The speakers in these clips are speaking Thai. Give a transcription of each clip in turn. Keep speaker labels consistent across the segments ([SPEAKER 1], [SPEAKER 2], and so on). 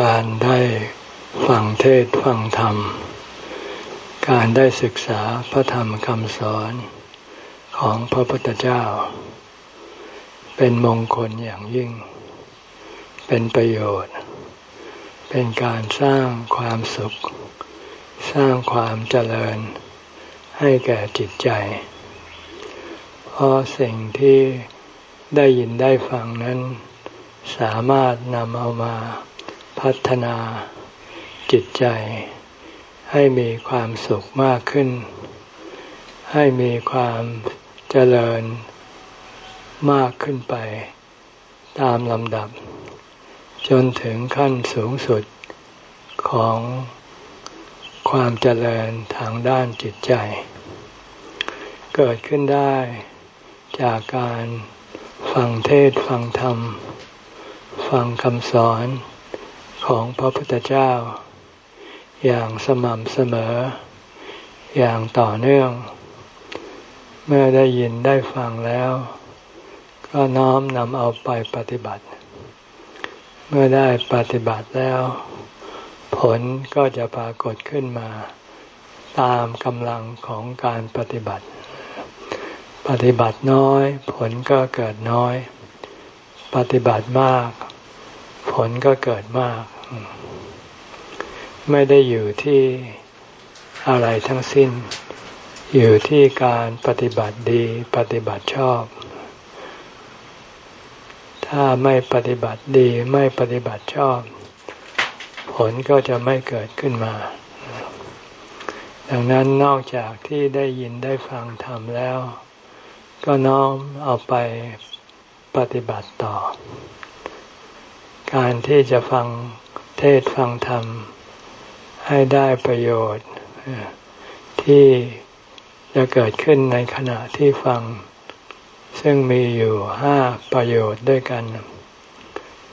[SPEAKER 1] การได้ฟังเทศฟังธรรม การได้ศึกษาพระธรรมคำสอนของพระพุทธเจ้า เป็นมงคลอย่างยิ่ง เป็นประโยชน์ เป็นการสร้างความสุข สร้างความเจริญ ให้แก่จิตใจ เพราะสิ่งที่ได้ยินได้ฟังนั้นสามารถนำเอามา พัฒนาจิตใจ ให้มีความสุขมากขึ้น ให้มีความเจริญมากขึ้นไป ตามลำดับ จนถึงขั้นสูงสุดของความเจริญทางด้านจิตใจ เกิดขึ้นได้จากการฟังเทศฟังธรรม ฟังคำสอน ของพระพุทธเจ้า อย่างสม่ำเสมอ อย่างต่อเนื่อง เมื่อได้ยินได้ฟังแล้ว ก็น้อมนำเอาไปปฏิบัติ เมื่อได้ปฏิบัติแล้ว ผลก็จะปรากฏขึ้นมา ตามกำลังของการปฏิบัติ ปฏิบัติน้อย ผลก็เกิดน้อย ปฏิบัติมากผลก็เกิดมาก ไม่ได้อยู่ที่อะไรทั้งสิ้น อยู่ที่การปฏิบัติดีปฏิบัติชอบ ถ้าไม่ปฏิบัติดีไม่ปฏิบัติชอบ ผลก็จะไม่เกิดขึ้นมา ดังนั้นนอกจากที่ได้ยินได้ฟังธรรมแล้ว ก็น้อมเอาไปปฏิบัติต่อ การที่จะฟัง เทศฟังธรรม ให้ได้ประโยชน์ ที่จะเกิดขึ้นในขณะที่ฟัง ซึ่งมีอยู่ห้าประโยชน์ด้วยกัน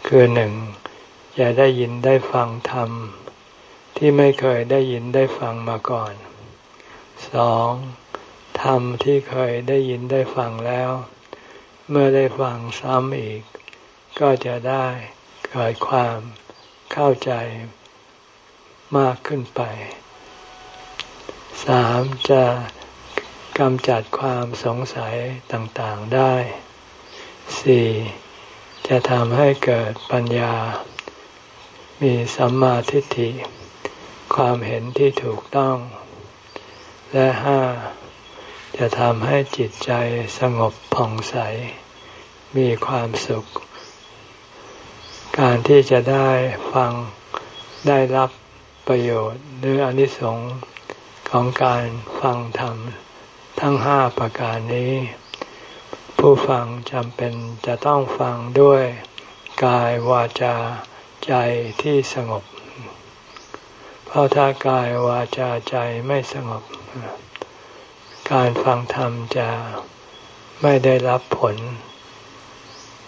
[SPEAKER 1] คือหนึ่งจะได้ยินได้ฟังธรรม ที่ไม่เคยได้ยินได้ฟังมาก่อนสองธรรมที่เคยได้ยินได้ฟังแล้ว เมื่อได้ฟังซ้ำอีก ก็จะได้เกิดความ เข้าใจมากขึ้นไปสามจะกำจัดความสงสัยต่างๆได้สี่จะทำให้เกิดปัญญา มีสัมมาทิฏฐิ ความเห็นที่ถูกต้อง และห้าจะทำให้จิตใจสงบผ่องใส มีความสุข การที่จะได้ฟังได้รับประโยชน์หรืออนิสงส์ของการฟังธรรมทั้งห้าประการนี้ ผู้ฟังจำเป็นจะต้องฟังด้วยกายวาจาใจที่สงบ เพราะถ้ากายวาจาใจไม่สงบ การฟังธรรมจะไม่ได้รับผล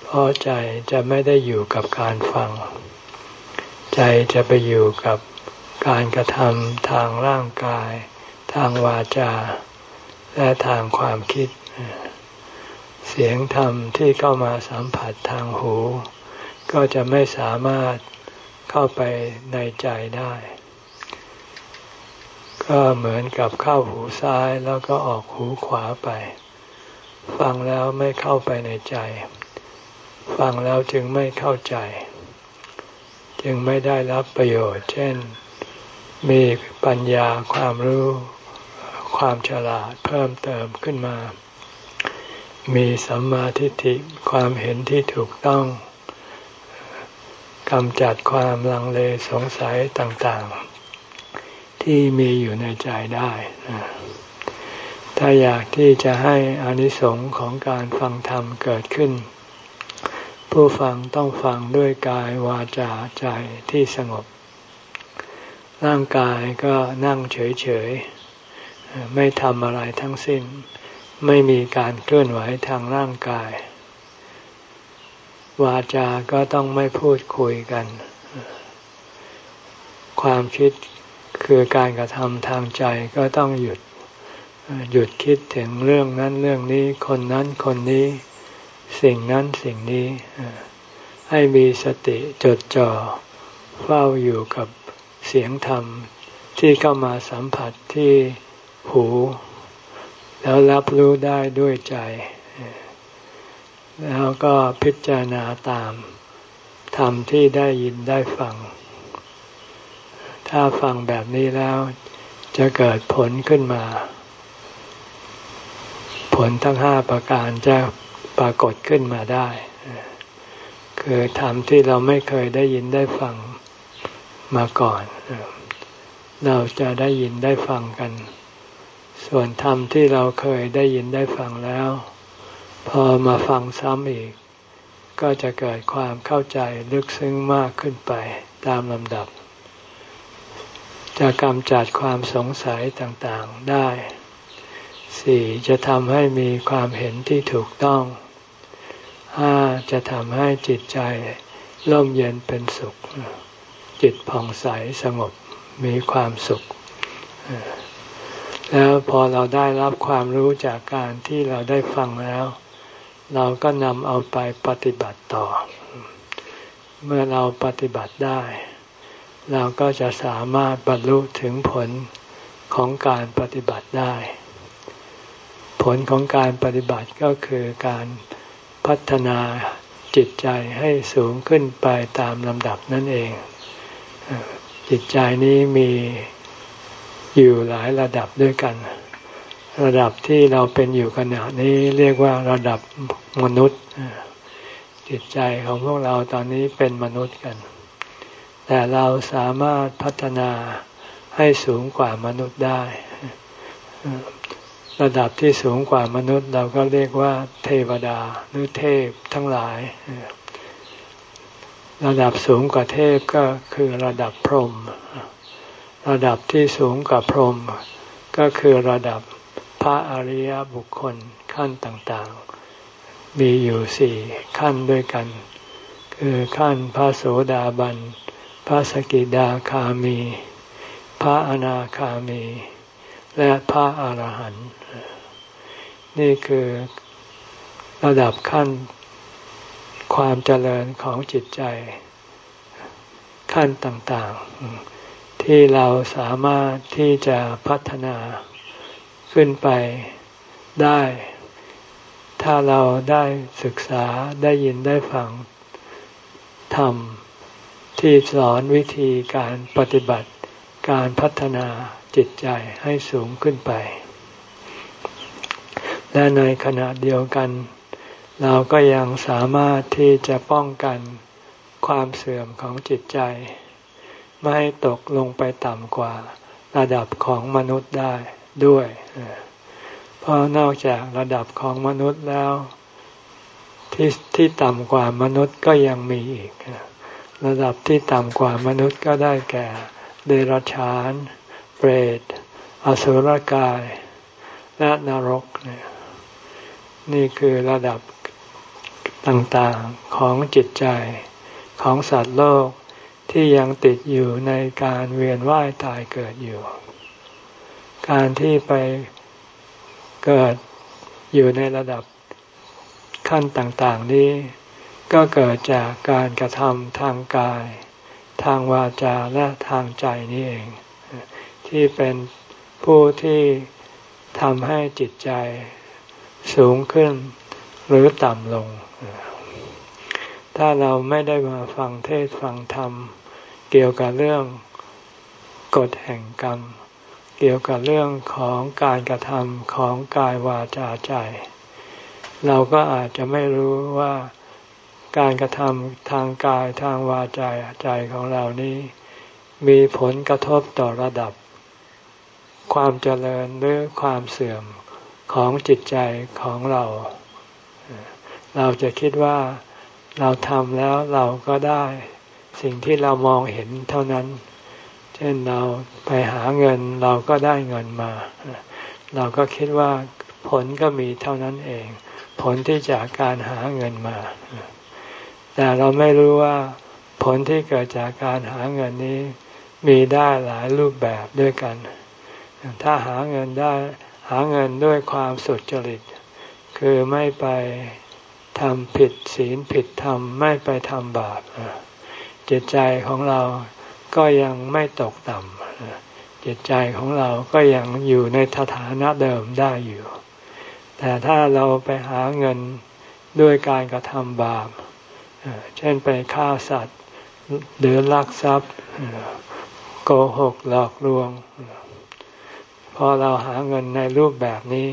[SPEAKER 1] เพราะใจจะไม่ได้อยู่กับการฟัง ใจจะไปอยู่กับการกระทำทางร่างกาย ทางวาจา และทางความคิด เสียงธรรมที่เข้ามาสัมผัสทางหู ก็จะไม่สามารถเข้าไปในใจได้ ก็เหมือนกับเข้าหูซ้ายแล้วก็ออกหูขวาไป ฟังแล้วไม่เข้าไปในใจ ฟังแล้วจึงไม่เข้าใจ จึงไม่ได้รับประโยชน์ เช่น มีปัญญาความรู้ ความฉลาดเพิ่มเติมขึ้นมา มีสัมมาทิฏฐิความเห็นที่ถูกต้องกำจัดความลังเลสงสัยต่างๆ ที่มีอยู่ในใจได้ ถ้าอยากที่จะให้อานิสงส์ของการฟังธรรมเกิดขึ้น ผู้ฟังต้องฟังด้วยกายวาจาใจที่สงบ ร่างกายก็นั่งเฉยๆ ไม่ทำอะไรทั้งสิ้น ไม่มีการเคลื่อนไหวทางร่างกาย วาจาก็ต้องไม่พูดคุยกัน ความคิดคือการกระทำทางใจก็ต้องหยุดหยุดคิดถึงเรื่องนั้นเรื่องนี้คนนั้นคนนี้ สิ่งนั้นสิ่งนี้ ให้มีสติจดจ่อเฝ้าอยู่กับเสียงธรรมที่เข้ามาสัมผัสที่หู แล้วรับรู้ได้ด้วยใจ แล้วก็พิจารณาตามธรรมที่ได้ยินได้ฟัง ถ้าฟังแบบนี้แล้วจะเกิดผลขึ้นมา ผลทั้งห้าประการจะ ปรากฏขึ้นมาได้ คือธรรมที่เราไม่เคยได้ยินได้ฟังมาก่อน เราจะได้ยินได้ฟังกัน ส่วนธรรมที่เราเคยได้ยินได้ฟังแล้ว พอมาฟังซ้ำอีก ก็จะเกิดความเข้าใจลึกซึ้งมากขึ้นไปตามลำดับ จะกำจัดความสงสัยต่างๆได้สี่จะทำให้มีความเห็นที่ถูกต้อง ห้าจะทำให้จิตใจร่มเย็นเป็นสุข จิตผ่องใสสงบมีความสุข แล้วพอเราได้รับความรู้จากการที่เราได้ฟังแล้ว เราก็นำเอาไปปฏิบัติต่อ เมื่อเราปฏิบัติได้ เราก็จะสามารถบรรลุถึงผลของการปฏิบัติได้ ผลของการปฏิบัติก็คือการ พัฒนาจิตใจให้สูงขึ้นไปตามลำดับนั่นเอง จิตใจนี้มีอยู่หลายระดับด้วยกัน ระดับที่เราเป็นอยู่ขณะนี้เรียกว่าระดับมนุษย์ จิตใจของพวกเราตอนนี้เป็นมนุษย์กัน แต่เราสามารถพัฒนาให้สูงกว่ามนุษย์ได้ ระดับที่สูงกว่ามนุษย์เราก็เรียกว่า เทวดาหรือเทพทั้งหลาย ระดับสูงกว่าเทพก็คือระดับพรหมระดับที่สูงกว่าพรหมก็คือระดับพระอริยบุคคลขั้นต่างๆ มีอยู่สี่ขั้นด้วยกัน คือขั้นพระโสดาบัน พระสกิดาคามี พระอนาคามี และพระอรหันต์ นี่คือระดับขั้นความเจริญของจิตใจ ขั้นต่างๆ ที่เราสามารถที่จะพัฒนาขึ้นไปได้ ถ้าเราได้ศึกษาได้ยินได้ฟังธรรมที่สอนวิธีการปฏิบัติการพัฒนาจิตใจให้สูงขึ้นไป และในขณะเดียวกัน เราก็ยังสามารถที่จะป้องกันความเสื่อมของจิตใจ ไม่ให้ตกลงไปต่ำกว่าระดับของมนุษย์ได้ด้วย เพราะนอกจากระดับของมนุษย์แล้ว ที่ที่ต่ำกว่ามนุษย์ก็ยังมีอีก ระดับที่ต่ำกว่ามนุษย์ก็ได้แก่เดรัจฉาน เปรต อสุรกาย และนรกเนี่ย นี่คือระดับต่างๆของจิตใจของสัตว์โลกที่ยังติดอยู่ในการเวียนว่ายตายเกิดอยู่ การที่ไปเกิดอยู่ในระดับขั้นต่างๆนี้ ก็เกิดจากการกระทำทางกาย ทางวาจาและทางใจนี่เอง ที่เป็นผู้ที่ทำให้จิตใจ สูงขึ้นหรือต่ำลง ถ้าเราไม่ได้มาฟังเทศฟังธรรม เกี่ยวกับเรื่องกฎแห่งกรรม เกี่ยวกับเรื่องของการกระทำของกายวาจาใจ เราก็อาจจะไม่รู้ว่าการกระทำทางกายทางวาจาใจของเรานี้ มีผลกระทบต่อระดับ ความเจริญหรือความเสื่อม ของจิตใจของเรา เราจะคิดว่าเราทำแล้วเราก็ได้สิ่งที่เรามองเห็นเท่านั้น เช่นเราไปหาเงินเราก็ได้เงินมา เราก็คิดว่าผลก็มีเท่านั้นเอง ผลที่จากการหาเงินมา แต่เราไม่รู้ว่าผลที่เกิดจากการหาเงินนี้มีได้หลายรูปแบบด้วยกัน ถ้าหาเงินได้ หาเงินด้วยความสุจริต คือไม่ไปทำผิดศีลผิดธรรมไม่ไปทำบาปจิตใจของเราก็ยังไม่ตกต่ำจิตใจของเราก็ยังอยู่ในสถานะเดิมได้อยู่ แต่ถ้าเราไปหาเงินด้วยการกระทำบาป เช่นไปฆ่าสัตว์หรือลักทรัพย์โกหกหลอกลวง พอเราหาเงินในรูปแบบนี้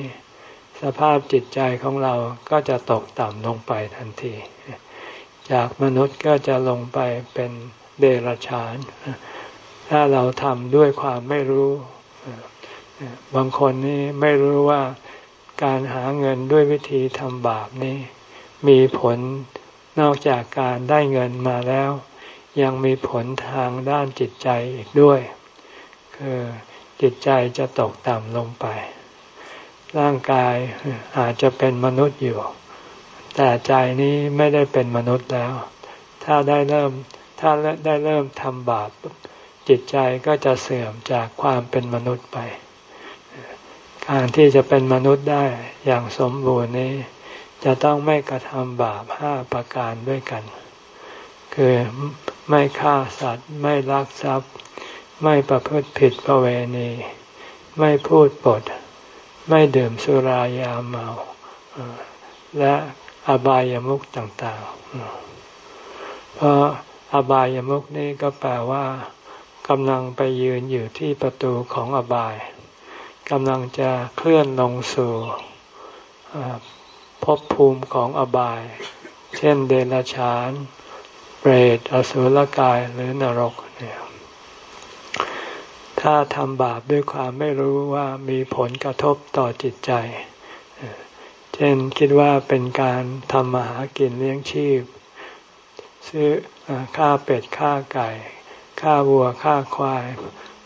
[SPEAKER 1] สภาพจิตใจของเราก็จะตกต่ำลงไปทันที จากมนุษย์ก็จะลงไปเป็นเดรัจฉาน ถ้าเราทำด้วยความไม่รู้ บางคนนี่ไม่รู้ว่าการหาเงินด้วยวิธีทำบาปนี้ มีผลนอกจากการได้เงินมาแล้ว ยังมีผลทางด้านจิตใจอีกด้วย คือ จิตใจจะตกต่ำลงไป ร่างกายอาจจะเป็นมนุษย์อยู่ แต่ใจนี้ไม่ได้เป็นมนุษย์แล้ว ถ้าได้เริ่มถ้าได้เริ่มทำบาปจิตใจก็จะเสื่อมจากความเป็นมนุษย์ไป การที่จะเป็นมนุษย์ได้อย่างสมบูรณ์นี้ จะต้องไม่กระทำบาปห้าประการด้วยกัน คือไม่ฆ่าสัตว์ไม่ลักทรัพย์ ไม่ประพฤติผิดประเวณี ไม่พูดปด ไม่ดื่มสุรายาเมา และอบายามุขต่างๆ เพราะอบายามุขนี่ก็แปลว่ากำลังไปยืนอยู่ที่ประตูของอบายกำลังจะเคลื่อนลงสู่ภพภูมิของอบาย เช่นเดรัจฉาน เปรต อสุรกาย หรือนรกเนี่ย ถ้าทำบาปด้วยความไม่รู้ว่ามีผลกระทบต่อจิตใจ เช่นคิดว่าเป็นการทำมาหากินเลี้ยงชีพ ซื้อฆ่าเป็ดฆ่าไก่ฆ่าวัวฆ่าควาย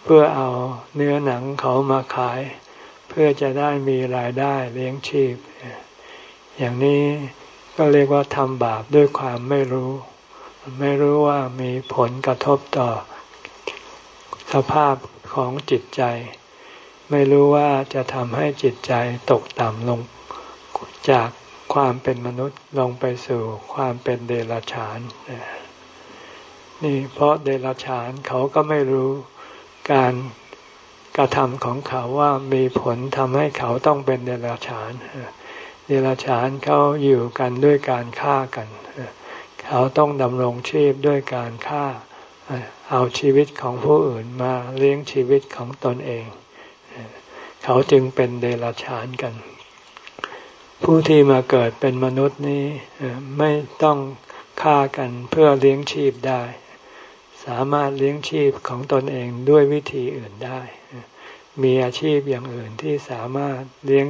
[SPEAKER 1] เพื่อเอาเนื้อหนังเขามาขาย เพื่อจะได้มีรายได้เลี้ยงชีพ อย่างนี้ก็เรียกว่าทำบาปด้วยความไม่รู้ ไม่รู้ว่ามีผลกระทบต่อสภาพ ของจิตใจ ไม่รู้ว่าจะทำให้จิตใจตกต่ำลง จากความเป็นมนุษย์ลงไปสู่ความเป็นเดรัจฉาน นี่เพราะเดรัจฉานเขาก็ไม่รู้การกระทำของเขาว่ามีผลทำให้เขาต้องเป็นเดรัจฉานเดรัจฉานเขาอยู่กันด้วยการฆ่ากัน เขาต้องดำรงชีพด้วยการฆ่า เอาชีวิตของผู้อื่นมาเลี้ยงชีวิตของตนเอง เขาจึงเป็นเดรัจฉานกัน ผู้ที่มาเกิดเป็นมนุษย์นี้ไม่ต้องฆ่ากันเพื่อเลี้ยงชีพได้ สามารถเลี้ยงชีพของตนเองด้วยวิธีอื่นได้ มีอาชีพอย่างอื่นที่สามารถเลี้ยง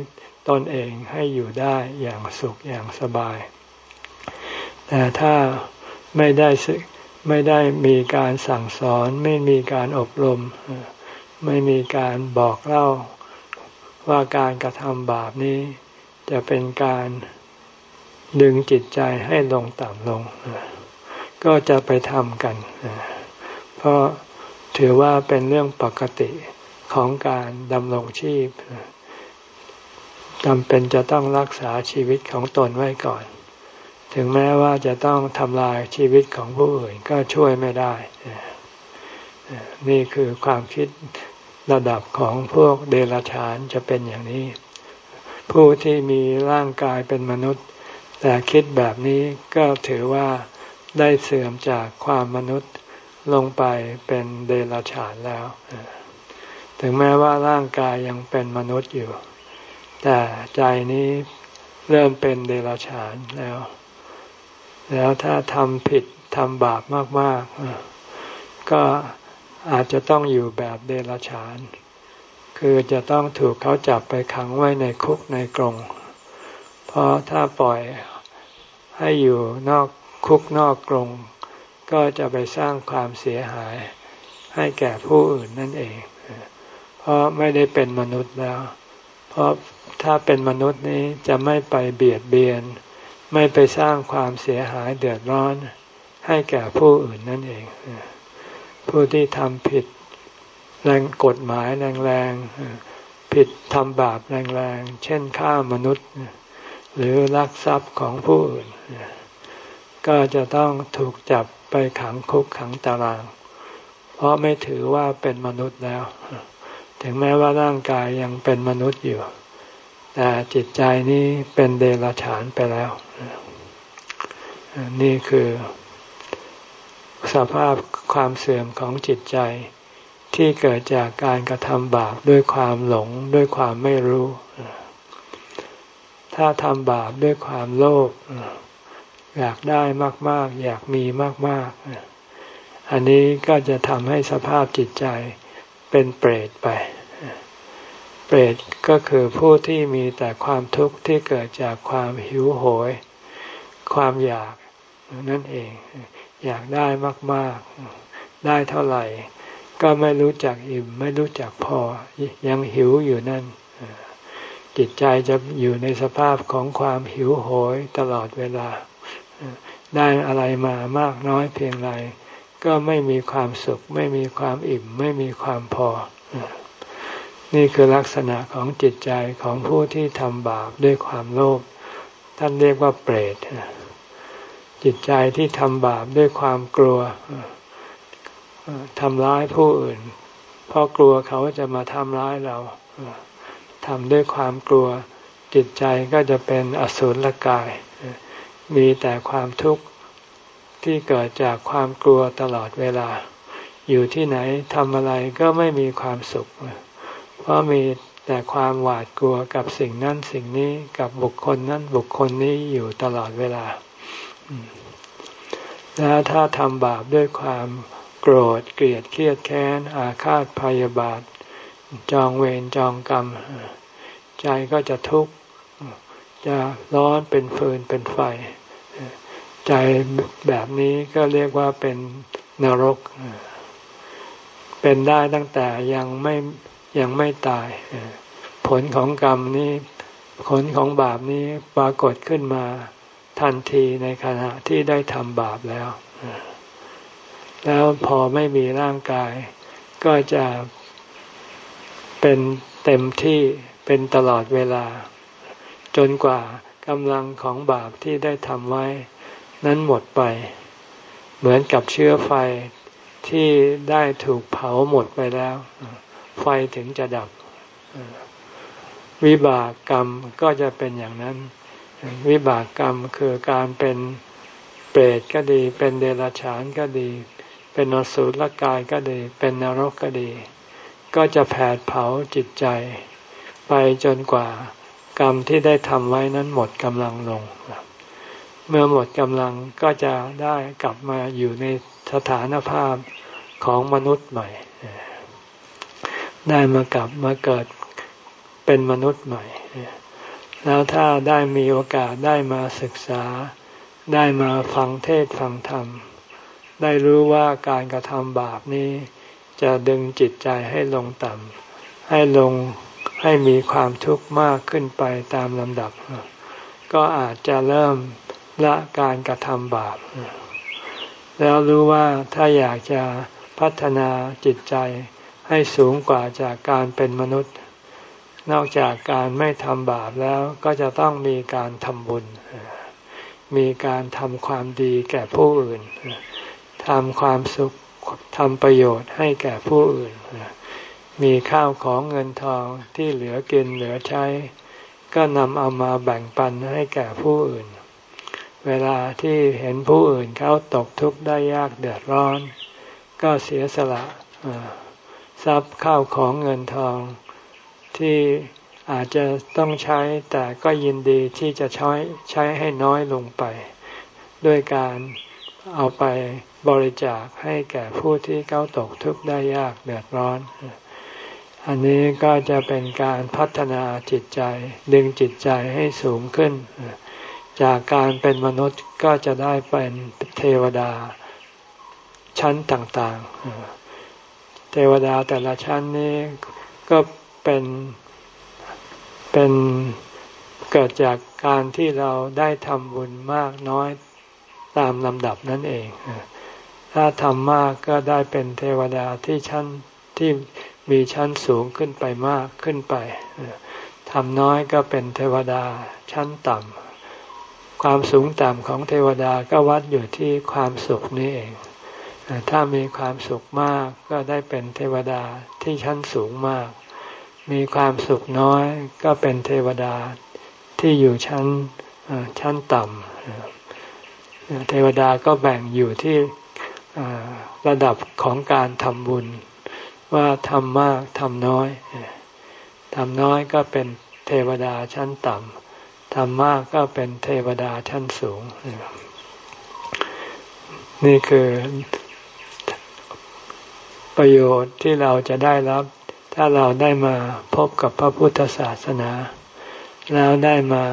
[SPEAKER 1] ตนเองให้อยู่ได้อย่างสุขอย่างสบาย แต่ถ้าไม่ได้ ไม่ได้มีการสั่งสอน ไม่มีการอบรม ไม่มีการบอกเล่าว่าการกระทำบาปนี้ จะเป็นการดึงจิตใจให้ลงต่ำลง ก็จะไปทำกัน เพราะถือว่าเป็นเรื่องปกติของการดำรงชีพจำเป็นจะต้องรักษาชีวิตของตนไว้ก่อน ถึงแม้ว่าจะต้องทำลายชีวิตของผู้อื่นก็ช่วยไม่ได้ นี่คือความคิดระดับของพวกเดรัจฉานจะเป็นอย่างนี้ ผู้ที่มีร่างกายเป็นมนุษย์ แต่คิดแบบนี้ก็ถือว่าได้เสื่อมจากความมนุษย์ลงไปเป็นเดรัจฉานแล้ว ถึงแม้ว่าร่างกายยังเป็นมนุษย์อยู่ แต่ใจนี้เริ่มเป็นเดรัจฉานแล้ว แล้วถ้าทำผิดทำบาปมากๆ ก็อาจจะต้องอยู่แบบเดรัจฉาน คือจะต้องถูกเขาจับไปขังไว้ในคุกในกรงเพราะถ้าปล่อยให้อยู่นอกคุกนอกกรงก็จะไปสร้างความเสียหายให้แก่ผู้อื่นนั่นเอง เพราะไม่ได้เป็นมนุษย์แล้ว เพราะถ้าเป็นมนุษย์นี้จะไม่ไปเบียดเบียน ไม่ไปสร้างความเสียหายเดือดร้อนให้แก่ผู้อื่นนั่นเอง ผู้ที่ทำผิดแรงกฎหมายแรงๆผิดทำบาปแรงๆเช่นฆ่ามนุษย์ หรือลักทรัพย์ของผู้อื่น ก็จะต้องถูกจับไปขังคุกขังตาราง เพราะไม่ถือว่าเป็นมนุษย์แล้ว ถึงแม้ว่าร่างกายยังเป็นมนุษย์อยู่ แต่จิตใจนี้เป็นเดรัจฉานไปแล้ว นี่คือสภาพความเสื่อมของจิตใจที่เกิดจากการกระทำบาปด้วยความหลงด้วยความไม่รู้ ถ้าทำบาปด้วยความโลภอยากได้มาก ๆ อยากมีมาก ๆ อันนี้ก็จะทำให้สภาพจิตใจเป็นเปรตไป เปรตก็คือผู้ที่มีแต่ความทุกข์ที่เกิดจากความหิวโหย ความอยากนั่นเอง อยากได้มากๆ ได้เท่าไหร่ ก็ไม่รู้จักอิ่ม ไม่รู้จักพอ ยังหิวอยู่นั่น จิตใจจะอยู่ในสภาพของความหิวโหยตลอดเวลา ได้อะไรมามากน้อยเพียงไร ก็ไม่มีความสุข ไม่มีความอิ่ม ไม่มีความพอ นี่คือลักษณะของจิตใจของผู้ที่ทำบาปด้วยความโลภท่านเรียกว่าเปรตจิตใจที่ทำบาปด้วยความกลัวทำร้ายผู้อื่น เพราะกลัวเขาจะมาทำร้ายเราทำด้วยความกลัว จิตใจก็จะเป็นอสุรกาย มีแต่ความทุกข์ที่เกิดจากความกลัวตลอดเวลา อยู่ที่ไหนทำอะไรก็ไม่มีความสุขเราะมีแต่ความหวาดกลัวกับสิ่งนั้นสิ่งนี้กับบุคคลนั้นบุคคลนี้อยู่ตลอดเวลา แล้วถ้าทำบาปด้วยความโกรธเกลียดเครียดแค้น อาฆาตพยาบาท จองเวรจองกรรม ใจก็จะทุกข์จะร้อนเป็นฟืนเป็นไฟ ใจแบบนี้ก็เรียกว่าเป็นนรก เป็นได้ตั้งแต่ยังไม่ ยังไม่ตาย ผลของกรรมนี้ผลของบาปนี้ปรากฏขึ้นมาทันทีในขณะที่ได้ทำบาปแล้ว แล้วพอไม่มีร่างกาย ก็จะเป็นเต็มที่เป็นตลอดเวลา จนกว่ากำลังของบาปที่ได้ทำไว้ นั้นหมดไป เหมือนกับเชื้อไฟที่ได้ถูกเผาหมดไปแล้ว ไฟถึงจะดับ วิบากกรรมก็จะเป็นอย่างนั้น วิบากกรรมคือการเป็นเปรตก็ดี เป็นเดรัจฉานก็ดี เป็นนสุลกายก็ดี เป็นนรกก็ดี ก็จะแผดเผาจิตใจ ไปจนกว่ากรรมที่ได้ทำไว้นั้นหมดกำลังลง เมื่อหมดกำลังก็จะได้กลับมาอยู่ในสถานภาพของมนุษย์ใหม่ ได้มากลับมาเกิดเป็นมนุษย์ใหม่ แล้วถ้าได้มีโอกาสได้มาศึกษา ได้มาฟังเทศฟังธรรม ได้รู้ว่าการกระทำบาปนี้จะดึงจิตใจให้ลงต่ำให้ลงให้มีความทุกข์มากขึ้นไปตามลำดับ ก็อาจจะเริ่มละการกระทำบาป แล้วรู้ว่าถ้าอยากจะพัฒนาจิตใจ ให้สูงกว่าจากการเป็นมนุษย์ นอกจากการไม่ทำบาปแล้วก็จะต้องมีการทำบุญ มีการทำความดีแก่ผู้อื่นทำความสุขทำประโยชน์ให้แก่ผู้อื่น มีข้าวของเงินทองที่เหลือกินเหลือใช้ ก็นำเอามาแบ่งปันให้แก่ผู้อื่น เวลาที่เห็นผู้อื่นเขาตกทุกข์ได้ยากเดือดร้อน ก็เสียสละ ทรัพย์ข้าวของเงินทอง ที่อาจจะต้องใช้แต่ก็ยินดีที่จะใช้ใช้ให้น้อยลงไป ด้วยการเอาไปบริจาคให้แก่ผู้ที่เขาตกทุกข์ได้ยากเดือดร้อน อันนี้ก็จะเป็นการพัฒนาจิตใจ ดึงจิตใจให้สูงขึ้น จากการเป็นมนุษย์ก็จะได้เป็นเทวดาชั้นต่างๆ เทวดาแต่ละชั้นนี้ก็เป็นเป็นเกิดจากการที่เราได้ทำบุญมากน้อยตามลำดับนั่นเอง ถ้าทำมากก็ได้เป็นเทวดาที่ชั้นที่มีชั้นสูงขึ้นไปมากขึ้นไปทำน้อยก็เป็นเทวดาชั้นต่ำความสูงต่ำของเทวดาก็วัดอยู่ที่ความสุขนี่เอง ถ้ามีความสุขมากก็ได้เป็นเทวดาที่ชั้นสูงมาก มีความสุขน้อยก็เป็นเทวดาที่อยู่ชั้นชั้นต่ำเทวดาก็แบ่งอยู่ที่ระดับของการทำบุญ ว่าทำมากทำน้อยทำน้อยก็เป็นเทวดาชั้นต่ำทำมากก็เป็นเทวดาชั้นสูง นี่คือ ประโยชน์ที่เราจะได้รับ ถ้าเราได้มาพบกับพระพุทธศาสนา แล้วได้มา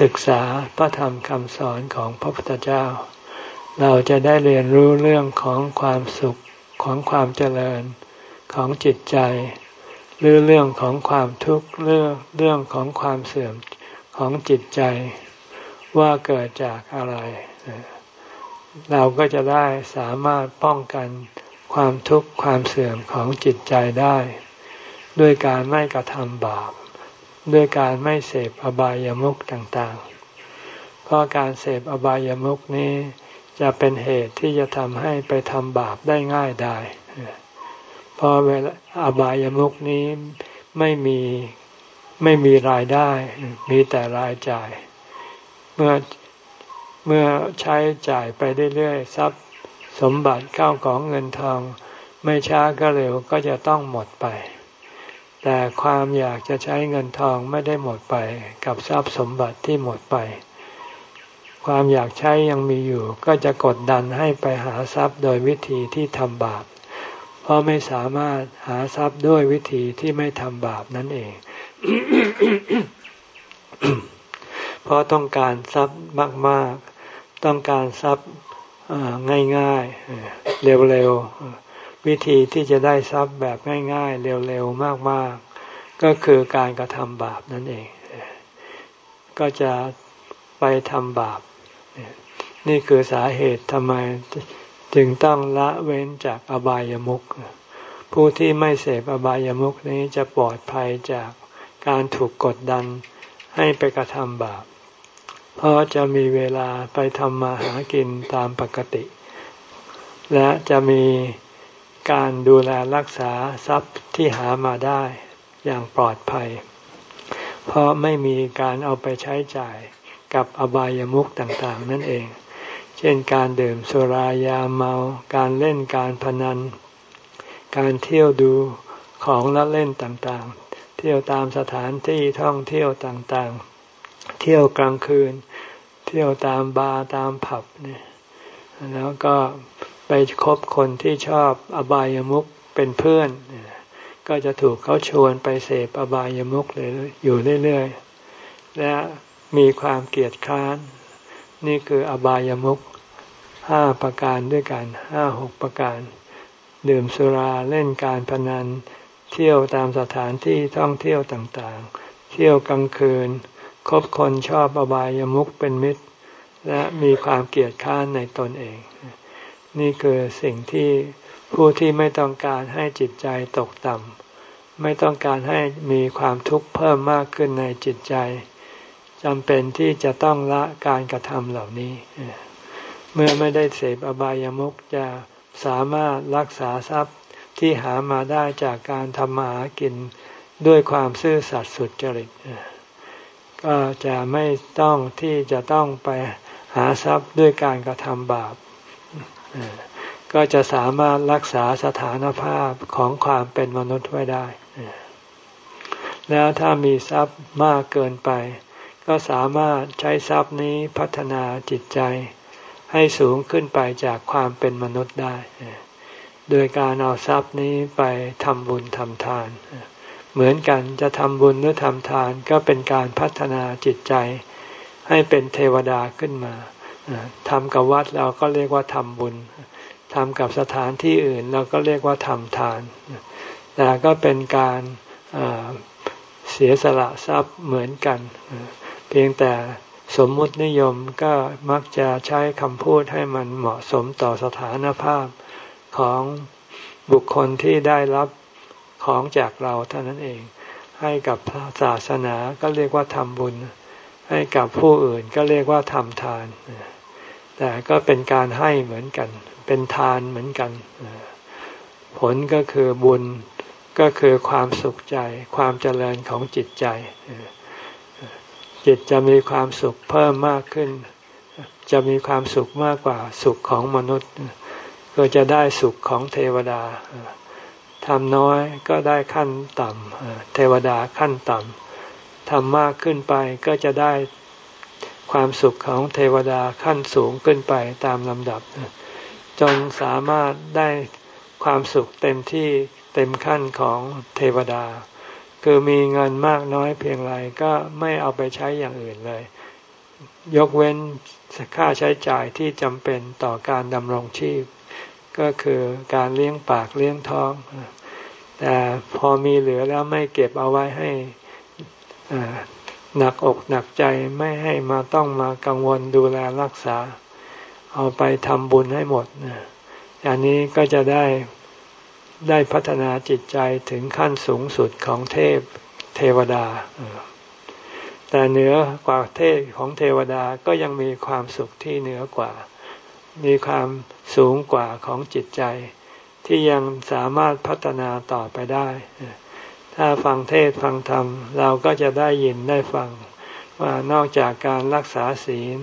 [SPEAKER 1] ศึกษาพระธรรมคำสอนของพระพุทธเจ้า เราจะได้เรียนรู้เรื่องของความสุขของความเจริญของจิตใจ หรือเรื่องของความทุกข์เรื่องเรื่องของความเสื่อมของจิตใจ ว่าเกิดจากอะไร เราก็จะได้สามารถป้องกัน ความทุกข์ความเสื่อมของจิตใจได้ ด้วยการไม่กระทำบาป ด้วยการไม่เสพอบายามุขต่างๆ เพราะการเสพอบายามุขนี้จะเป็นเหตุที่จะทำให้ไปทำบาปได้ง่ายได้เพราะเวลาอบายามุกนี้ไม่มีไม่มีรายได้ มีแต่รายจ่าย เมื่อเมื่อใช้จ่ายไปเรื่อยๆทรัพย์ สมบัติเข้าของเงินทอง ไม่ช้าก็เร็วก็จะต้องหมดไป แต่ความอยากจะใช้เงินทองไม่ได้หมดไปกับทรัพย์สมบัติที่หมดไป ความอยากใช้ยังมีอยู่ ก็จะกดดันให้ไปหาทรัพย์โดยวิธีที่ทำบาป เพราะไม่สามารถหาทรัพย์ด้วยวิธีที่ไม่ทำบาปนั่นเองเพราะต้องการทรัพย์มาก ๆ ต้องการทรัพย์ ง่ายๆ เร็วๆ วิธีที่จะได้ทรัพย์แบบง่ายๆ เร็วๆ มากๆ ก็คือการกระทำบาปนั่นเอง ก็จะไปทำบาป นี่คือสาเหตุทำไมจึงต้องละเว้นจากอบายามุขผู้ที่ไม่เสพอบายามุขนี้จะปลอดภัยจากการถูกกดดันให้ไปกระทำบาป เพราะจะมีเวลาไปทำมาหากินตามปกติ และจะมีการดูแลรักษาทรัพย์ที่หามาได้อย่างปลอดภัย เพราะไม่มีการเอาไปใช้จ่ายกับอบายามุขต่างๆ นั่นเอง เช่นการดื่มสุรายาเมา การเล่นการพนัน การเที่ยวดูของละเล่นต่างๆ เที่ยวตามสถานที่ท่องเที่ยวต่างๆ เที่ยวกลางคืน เที่ยวตามบาร์ตามผับเนี่ยแล้วก็ไปคบคนที่ชอบอบายามุขเป็นเพื่อน ก็จะถูกเขาชวนไปเสพอบายามุขเลยอยู่เรื่อยๆ และมีความเกลียดค้าน นี่คืออบายามุขห้าประการด้วยกันห้าหกประการ ดื่มสุราเล่นการพนัน เที่ยวตามสถานที่ท่องเที่ยวต่างๆ เที่ยวกลางคืน คบคนชอบอบายามุขเป็นมิตร และมีความเกลียดข้านในตนเอง นี่คือสิ่งที่ผู้ที่ไม่ต้องการให้จิตใจตกต่ำไม่ต้องการให้มีความทุกข์เพิ่มมากขึ้นในจิตใจจำเป็นที่จะต้องละการกระทำเหล่านี้ เมื่อไม่ได้เสพอบายามุขจะสามารถรักษาทรัพย์ที่หามาได้จากการทำมาหากินด้วยความซื่อสัตย์สุจริต ก็จะไม่ต้องที่จะต้องไปหาทรัพย์ด้วยการกระทำบาป ก็จะสามารถรักษาสถานภาพของความเป็นมนุษย์ไว้ได้ แล้วถ้ามีทรัพย์มากเกินไป ก็สามารถใช้ทรัพย์นี้พัฒนาจิตใจ ให้สูงขึ้นไปจากความเป็นมนุษย์ได้ โดยการเอาทรัพย์นี้ไปทำบุญทำทานเเหมือนกันจะทำบุญหรือทำทานก็เป็นการพัฒนาจิตใจ ให้เป็นเทวดาขึ้นมาทำกับวัดเราก็เรียกว่าทำบุญทำกับสถานที่อื่นเราก็เรียกว่าทำทานแต่ก็เป็นการเสียสละทรัพย์เหมือนกัน เพียงแต่สมมุตินิยมก็มักจะใช้คำพูดให้มันเหมาะสมต่อสถานภาพของบุคคลที่ได้รับ ของจากเราเท่านั้นเอง ให้กับศาสนาก็เรียกว่าทำบุญ ให้กับผู้อื่นก็เรียกว่าทำทาน แต่ก็เป็นการให้เหมือนกัน เป็นทานเหมือนกัน ผลก็คือบุญก็คือความสุขใจ ความเจริญของจิตใจ จิตจะมีความสุขเพิ่มมากขึ้น จะมีความสุขมากกว่าสุขของมนุษย์ ก็จะได้สุขของเทวดา ทำน้อยก็ได้ขั้นต่ำเทวดาขั้นต่ำทำมากขึ้นไปก็จะได้ความสุขของเทวดาขั้นสูงขึ้นไปตามลำดับ จนสามารถได้ความสุขเต็มที่เต็มขั้นของเทวดา คือมีเงินมากน้อยเพียงไรก็ไม่เอาไปใช้อย่างอื่นเลย ยกเว้นค่าใช้จ่ายที่จำเป็นต่อการดำรงชีพ ก็คือการเลี้ยงปากเลี้ยงท้อง แต่พอมีเหลือแล้วไม่เก็บเอาไว้ให้หนักอกหนักใจไม่ให้มาต้องมากังวลดูแลรักษา เอาไปทำบุญให้หมดอันนี้ก็จะได้ได้พัฒนาจิตใจถึงขั้นสูงสุดของเทพเทวดา แต่เหนือกว่าเทพของเทวดาก็ยังมีความสุขที่เหนือกว่า มีความสูงกว่าของจิตใจ ที่ยังสามารถพัฒนาต่อไปได้ ถ้าฟังเทศฟังธรรม เราก็จะได้ยินได้ฟัง ว่านอกจากการรักษาศีล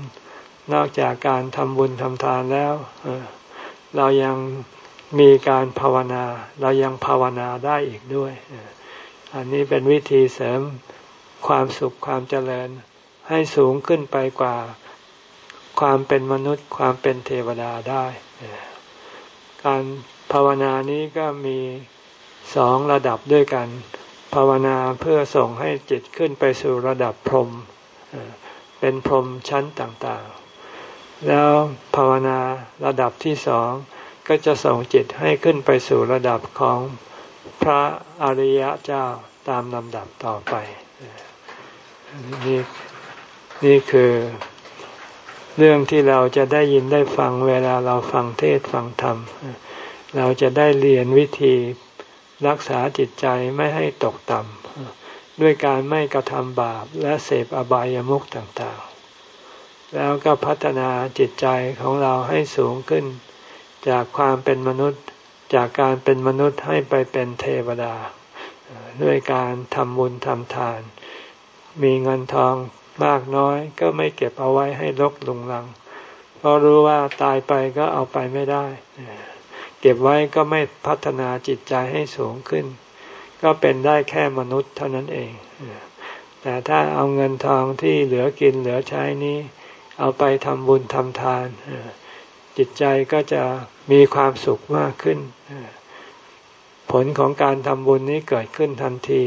[SPEAKER 1] นอกจากการทำบุญทำทานแล้ว เรายังมีการภาวนา เรายังภาวนาได้อีกด้วย อันนี้เป็นวิธีเสริมความสุขความเจริญให้สูงขึ้นไปกว่าความเป็นมนุษย์ความเป็นเทวดาได้ การภาวนานี้ก็มีสองระดับด้วยกัน ภาวนาเพื่อส่งให้จิตขึ้นไปสู่ระดับพรหมเป็นพรหมชั้นต่างๆ แล้วภาวนาระดับที่สองก็จะส่งจิตให้ขึ้นไปสู่ระดับของพระอริยเจ้าตามลำดับต่อไป นี่นี่คือ เรื่องที่เราจะได้ยินได้ฟังเวลาเราฟังเทศฟังธรรม เราจะได้เรียนวิธีรักษาจิตใจไม่ให้ตกต่ำด้วยการไม่กระทำบาปและเสพอบายามุขต่างๆ แล้วก็พัฒนาจิตใจของเราให้สูงขึ้น จากความเป็นมนุษย์ จากการเป็นมนุษย์ให้ไปเป็นเทวดา ด้วยการทำบุญทำทาน มีเงินทอง มากน้อยก็ไม่เก็บเอาไว้ให้ลกลุงลัง เพราะรู้ว่าตายไปก็เอาไปไม่ได้ เก็บไว้ก็ไม่พัฒนาจิตใจให้สูงขึ้น ก็เป็นได้แค่มนุษย์เท่านั้นเอง แต่ถ้าเอาเงินทองที่เหลือกินเหลือใช้นี้ เอาไปทำบุญทำทาน จิตใจก็จะมีความสุขมากขึ้น ผลของการทำบุญนี้เกิดขึ้นทันที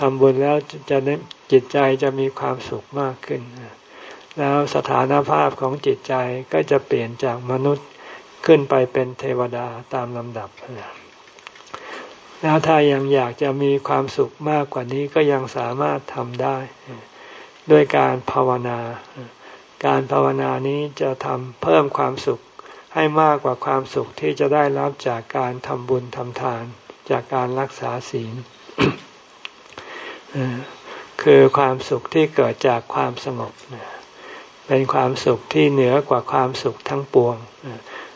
[SPEAKER 1] ทำบุญแล้วจะ จิตใจจะมีความสุขมากขึ้น แล้วสถานภาพของจิตใจก็จะเปลี่ยนจากมนุษย์ขึ้นไปเป็นเทวดาตามลำดับ แล้วถ้ายังอยากจะมีความสุขมากกว่านี้ก็ยังสามารถทำได้ ด้วยการภาวนา การภาวนานี้จะทำเพิ่มความสุขให้มากกว่าความสุขที่จะได้รับจากการทำบุญทำทาน จากการรักษาศีล คือความสุขที่เกิดจากความสงบ เป็นความสุขที่เหนือกว่าความสุขทั้งปวง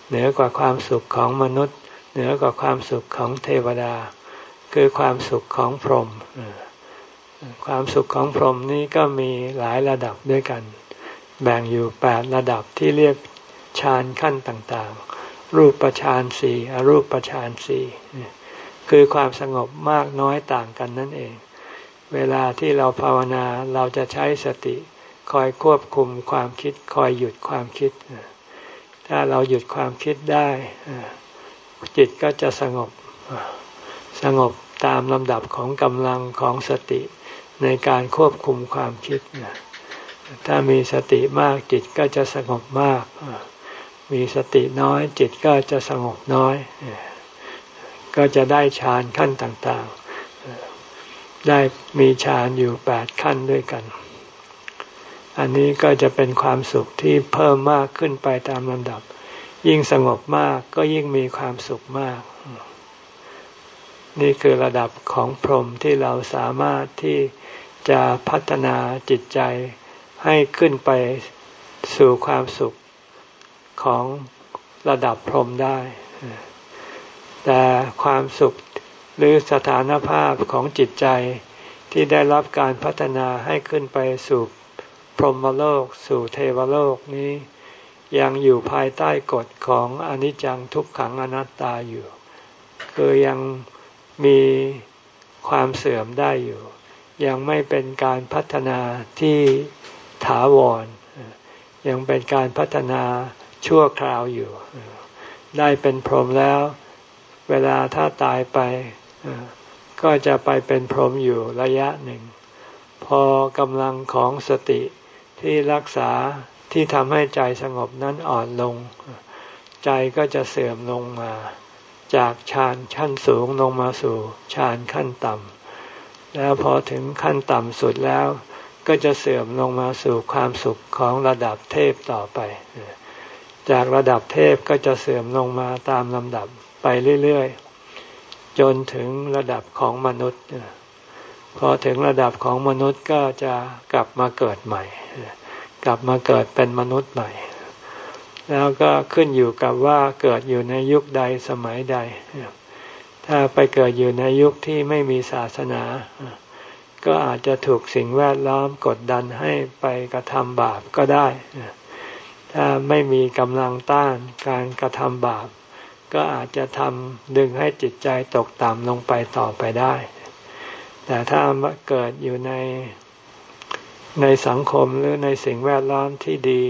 [SPEAKER 1] เหนือกว่าความสุขของมนุษย์ เหนือกว่าความสุขของเทวดา คือความสุขของพรหมความสุขของพรหมนี้ก็มีหลายระดับด้วยกัน แบ่งอยู่แปดระดับที่เรียกฌานขั้นต่างๆ รูปประฌานสี่อรูปประฌานสี่คือความสงบมากน้อยต่างกันนั่นเอง เวลาที่เราภาวนาเราจะใช้สติคอยควบคุมความคิด คอยหยุดความคิด ถ้าเราหยุดความคิดได้จิตก็จะสงบสงบตามลำดับของกำลังของสติในการควบคุมความคิดถ้ามีสติมากจิตก็จะสงบมาก มีสติน้อยจิตก็จะสงบน้อย ก็จะได้ฌานขั้นต่างๆ ได้มีฌานอยู่แปดขั้นด้วยกัน อันนี้ก็จะเป็นความสุขที่เพิ่มมากขึ้นไปตามลำดับ ยิ่งสงบมากก็ยิ่งมีความสุขมาก นี่คือระดับของพรหมที่เราสามารถที่จะพัฒนาจิตใจให้ขึ้นไปสู่ความสุขของระดับพรหมได้ แต่ความสุข หรือสถานภาพของจิตใจที่ได้รับการพัฒนาให้ขึ้นไปสู่พรหมโลกสู่เทวโลกนี้ ยังอยู่ภายใต้กฎของอนิจจังทุกขังอนัตตาอยู่ คือยังมีความเสื่อมได้อยู่ ยังไม่เป็นการพัฒนาที่ถาวร ยังเป็นการพัฒนาชั่วคราวอยู่ ได้เป็นพรหมแล้ว เวลาถ้าตายไป ก็จะไปเป็นพรหมอยู่ระยะหนึ่ง พอกำลังของสติที่รักษาที่ทำให้ใจสงบนั้นอ่อนลง ใจก็จะเสื่อมลงมา จากฌานชั้นสูงลงมาสู่ฌานขั้นต่ำแล้วพอถึงขั้นต่ำสุดแล้วก็จะเสื่อมลงมาสู่ความสุขของระดับเทพต่อไป จากระดับเทพก็จะเสื่อมลงมาตามลำดับไปเรื่อยๆ จนถึงระดับของมนุษย์ พอถึงระดับของมนุษย์ก็จะกลับมาเกิดใหม่ กลับมาเกิดเป็นมนุษย์ใหม่ แล้วก็ขึ้นอยู่กับว่าเกิดอยู่ในยุคใดสมัยใด ถ้าไปเกิดอยู่ในยุคที่ไม่มีศาสนา ก็อาจจะถูกสิ่งแวดล้อมกดดันให้ไปกระทำบาปก็ได้ ถ้าไม่มีกำลังต้านการกระทำบาป ก็อาจจะทำดึงให้จิตใจตกต่ำลงไปต่อไปได้ แต่ถ้าเกิดอยู่ในในสังคมหรือในสิ่งแวดล้อมที่ดี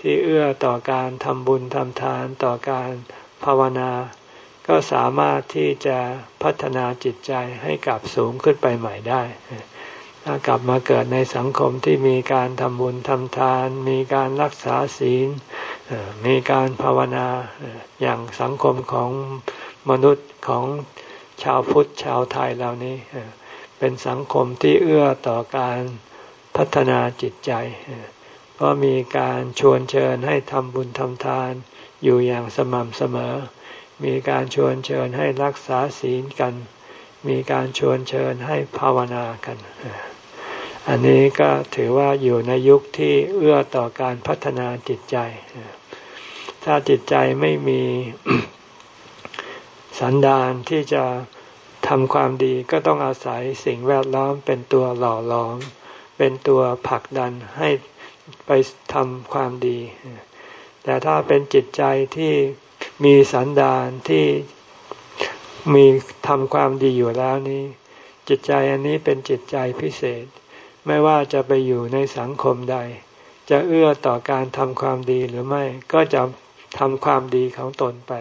[SPEAKER 1] ที่เอื้อต่อการทำบุญทำทานต่อการภาวนา ก็สามารถที่จะพัฒนาจิตใจให้กลับสูงขึ้นไปใหม่ได้ ถ้ากลับมาเกิดในสังคมที่มีการทำบุญทำทาน มีการรักษาศีล มีการภาวนาอย่างสังคมของมนุษย์ของชาวพุทธชาวไทยเหล่านี้ เป็นสังคมที่เอื้อต่อการพัฒนาจิตใจ เพราะมีการชวนเชิญให้ทำบุญทำทานอยู่อย่างสม่ำเสมอ มีการชวนเชิญให้รักษาศีลกัน มีการชวนเชิญให้ภาวนากัน อันนี้ก็ถือว่าอยู่ในยุคที่เอื้อต่อการพัฒนาจิตใจ ถ้าจิตใจไม่มีสันดานที่จะทำความดีก็ต้องอาศัยสิ่งแวดล้อมเป็นตัวหล่อหลอม เป็นตัวผลักดันให้ไปทำความดี แต่ถ้าเป็นจิตใจที่มีสันดานที่ มีทำความดีอยู่แล้วนี้ จิตใจอันนี้เป็นจิตใจพิเศษ ไม่ว่าจะไปอยู่ในสังคมใด จะเอื้อต่อการทำความดีหรือไม่ก็จะทำความดีของตนไป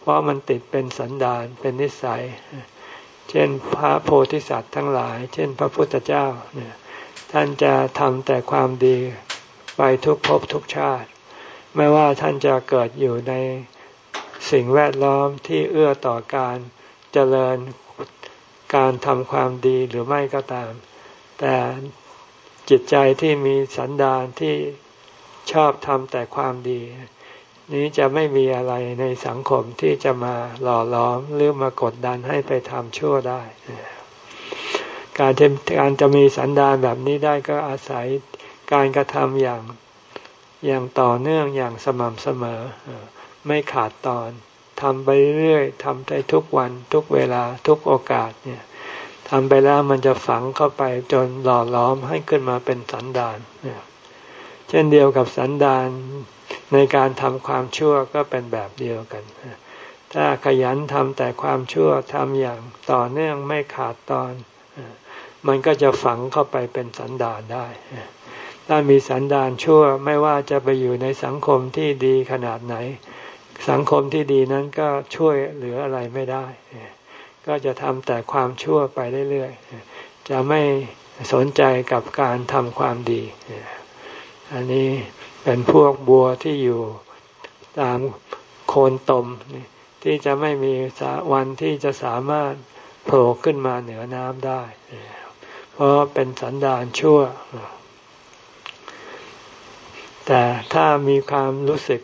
[SPEAKER 1] เพราะมันติดเป็นสันดานเป็นนิสัย เช่นพระโพธิสัตว์ทั้งหลาย เช่นพระพุทธเจ้าเนี่ยท่านจะทำแต่ความดีไปทุกภพทุกชาติ ไม่ว่าท่านจะเกิดอยู่ใน สิ่งแวดล้อมที่เอื้อต่อการเจริญการทำความดีหรือไม่ก็ตาม แต่จิตใจที่มีสันดานที่ชอบทำแต่ความดี นี้จะไม่มีอะไรในสังคมที่จะมาหล่อล้อมหรือมากดดันให้ไปทำชั่วได้ การการจะมีสันดานแบบนี้ได้ก็อาศัยการกระทำอย่างอย่างต่อเนื่องอย่างสม่ำเสมอ ไม่ขาดตอนทำไปเรื่อยทำไปทุกวันทุกเวลาทุกโอกาสเนี่ยทำไปแล้วมันจะฝังเข้าไปจนหล่อล้อมให้ขึ้นมาเป็นสันดานเช่นเดียวกับสันดานในการทำความชั่วก็เป็นแบบเดียวกัน ถ้าขยันทำแต่ความชั่วทำอย่างต่อเนื่องไม่ขาดตอน มันก็จะฝังเข้าไปเป็นสันดานได้ ถ้ามีสันดานชั่วไม่ว่าจะไปอยู่ในสังคมที่ดีขนาดไหน สังคมที่ดีนั้นก็ช่วยเหลืออะไรไม่ได้ ก็จะทำแต่ความชั่วไปเรื่อยๆ จะไม่สนใจกับการทำความดี อันนี้เป็นพวกบัวที่อยู่ตามโคนตมที่จะไม่มีวันที่จะสามารถโผล่ขึ้นมาเหนือน้ำได้ เพราะเป็นสันดานชั่ว แต่ถ้ามีความรู้สึก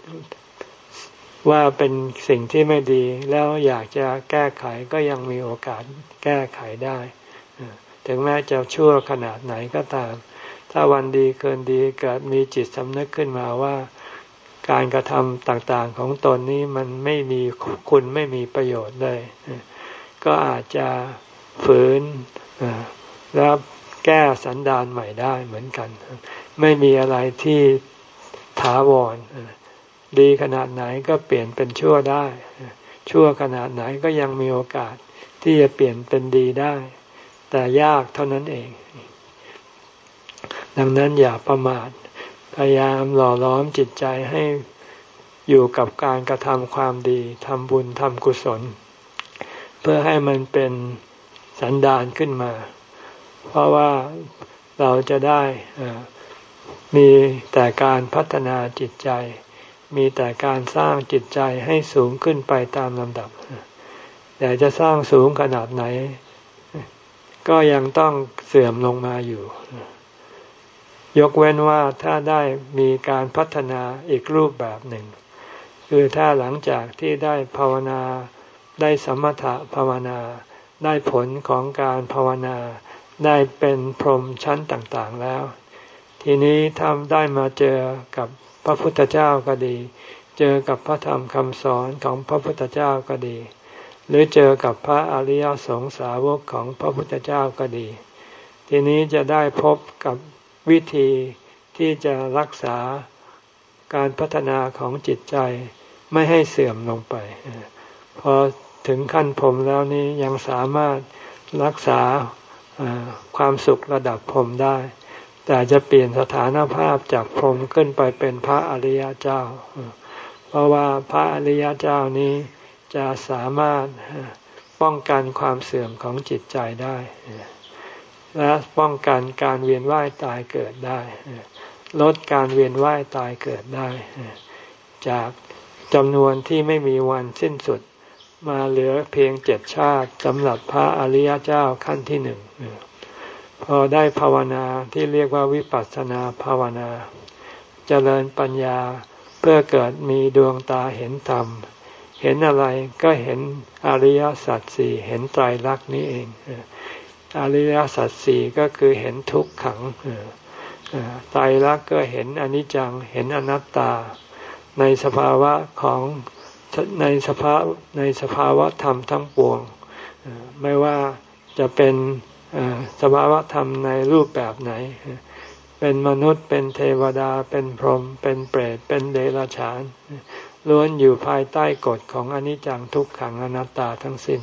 [SPEAKER 1] ว่าเป็นสิ่งที่ไม่ดีแล้วอยากจะแก้ไขก็ยังมีโอกาสแก้ไขได้ ถึงแม้จะชั่วขนาดไหนก็ตาม ถ้าวันดีเกินดีเกิดมีจิตสำนึกขึ้นมาว่า การกระทำต่างๆของตนนี้มันไม่มีคุณไม่มีประโยชน์เลย ก็อาจจะฝืนแล้วแก้สันดานใหม่ได้เหมือนกัน ไม่มีอะไรที่ถาวร ดีขนาดไหนก็เปลี่ยนเป็นชั่วได้ ชั่วขนาดไหนก็ยังมีโอกาสที่จะเปลี่ยนเป็นดีได้ แต่ยากเท่านั้นเอง ดังนั้นอย่าประมาท พยายามหล่อล้อมจิตใจให้อยู่กับการกระทำความดีทำบุญทำกุศล เพื่อให้มันเป็นสันดานขึ้นมา เพราะว่าเราจะได้มีแต่การพัฒนาจิตใจ มีแต่การสร้างจิตใจให้สูงขึ้นไปตามลำดับ แต่จะสร้างสูงขนาดไหน ก็ยังต้องเสื่อมลงมาอยู่ ยกเว้นว่าถ้าได้มีการพัฒนาอีกรูปแบบหนึ่ง คือถ้าหลังจากที่ได้ภาวนาได้สมถะภาวนา ได้ผลของการภาวนา ได้เป็นพรหมชั้นต่างๆแล้ว ทีนี้ถ้าได้มาเจอกับ พระพุทธเจ้าก็ดี เจอกับพระธรรมคำสอนของพระพุทธเจ้าก็ดี หรือเจอกับพระอริยสงสาวกของพระพุทธเจ้าก็ดี ทีนี้จะได้พบกับวิธีที่จะรักษาการพัฒนาของจิตใจไม่ให้เสื่อมลงไป พอถึงขั้นผมแล้วนี้ยังสามารถรักษาความสุขระดับผมได้ แต่จะเปลี่ยนสถานภาพจากพรหมขึ้นไปเป็นพระอริยเจ้า เพราะว่าพระอริยเจ้านี้จะสามารถป้องกันความเสื่อมของจิตใจได้ และป้องกันการเวียนว่ายตายเกิดได้ ลดการเวียนว่ายตายเกิดได้ จากจำนวนที่ไม่มีวันสิ้นสุดมาเหลือเพียงเจ็ดชาติสำหรับพระอริยเจ้าขั้นที่หนึ่ง พอได้ภาวนาที่เรียกว่าวิปัสสนาภาวนาเจริญปัญญาเพื่อเกิดมีดวงตาเห็นธรรม เห็นอะไรก็เห็นอริยสัจสี่เห็นไตรลักษณ์นี้เองอริยสัจสี่ก็คือเห็นทุกขังไตรลักษณ์ก็เห็นอนิจจังเห็นอนัตตา ในสภาวะของในสภาในสภาวะธรรมทั้งปวง ไม่ว่าจะเป็น สภาวะธรรมในรูปแบบไหน เป็นมนุษย์เป็นเทวดาเป็นพรหมเป็นเปรตเป็นเดรัจฉานล้วนอยู่ภายใต้กฎของอนิจจังทุกขังอนัตตาทั้งสิ้น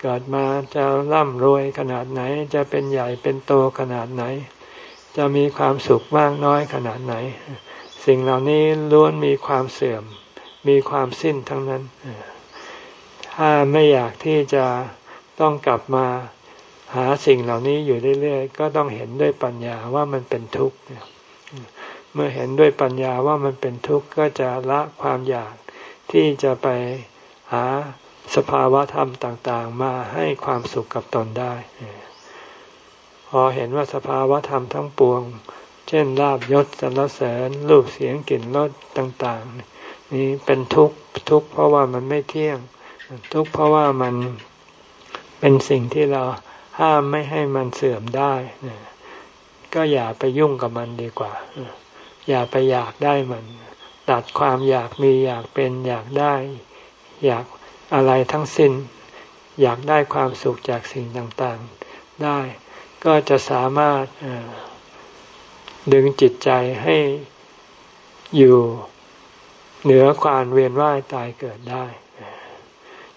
[SPEAKER 1] เกิดมาจะร่ำรวยขนาดไหนจะเป็นใหญ่เป็นโตขนาดไหน จะมีความสุขมากน้อยขนาดไหน สิ่งเหล่านี้ล้วนมีความเสื่อม มีความสิ้นทั้งนั้น ถ้าไม่อยากที่จะต้องกลับมา หาสิ่งเหล่านี้อยู่เรื่อยๆก็ต้องเห็นด้วยปัญญาว่ามันเป็นทุกข์เมื่อเห็นด้วยปัญญาว่ามันเป็นทุกข์ก็จะละความอยากที่จะไปหาสภาวะธรรมต่างๆ มาให้ความสุขกับตนได้ พอเห็นว่าสภาวะธรรมทั้งปวง เช่นลาบยศสรรเสริญรูปเสียงกลิ่นรสต่างๆ นี่เป็นทุกข์ทุกข์เพราะว่ามันไม่เที่ยง ทุกข์เพราะว่ามันเป็นสิ่งที่เรา ห้ามไม่ให้มันเสื่อมได้ก็อย่าไปยุ่งกับมันดีกว่า อย่าไปอยากได้มัน ตัดความอยากมีอยากเป็นอยากได้ อยากอะไรทั้งสิ้น อยากได้ความสุขจากสิ่งต่างๆได้ ก็จะสามารถดึงจิตใจให้อยู่เหนือความเวียนว่ายตายเกิดได้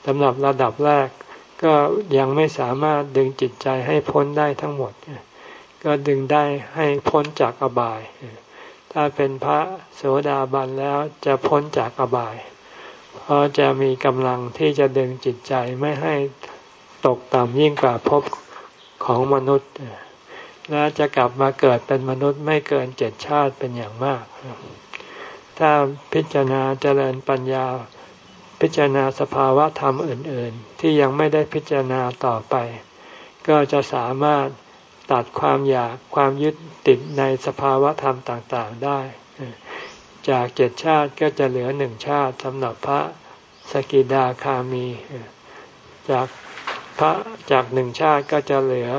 [SPEAKER 1] สำหรับระดับแรก ก็ยังไม่สามารถดึงจิตใจให้พ้นได้ทั้งหมด ก็ดึงได้ให้พ้นจากอบาย ถ้าเป็นพระโสดาบันแล้วจะพ้นจากอบาย เพราะจะมีกำลังที่จะดึงจิตใจไม่ให้ตกต่ำยิ่งกว่าภพของมนุษย์ และจะกลับมาเกิดเป็นมนุษย์ไม่เกินเจ็ดชาติเป็นอย่างมาก ถ้าพิจารณาเจริญปัญญา พิจารณาสภาวะธรรมอื่น ๆ ที่ยังไม่ได้พิจารณาต่อไป ก็จะสามารถตัดความอยากความยึดติดในสภาวะธรรมต่าง ๆ ได้ จากเจ็ดชาติก็จะเหลือหนึ่งชาติสำหรับพระสกิดาคามี จากพระจากหนึ่งชาติก็จะเหลือ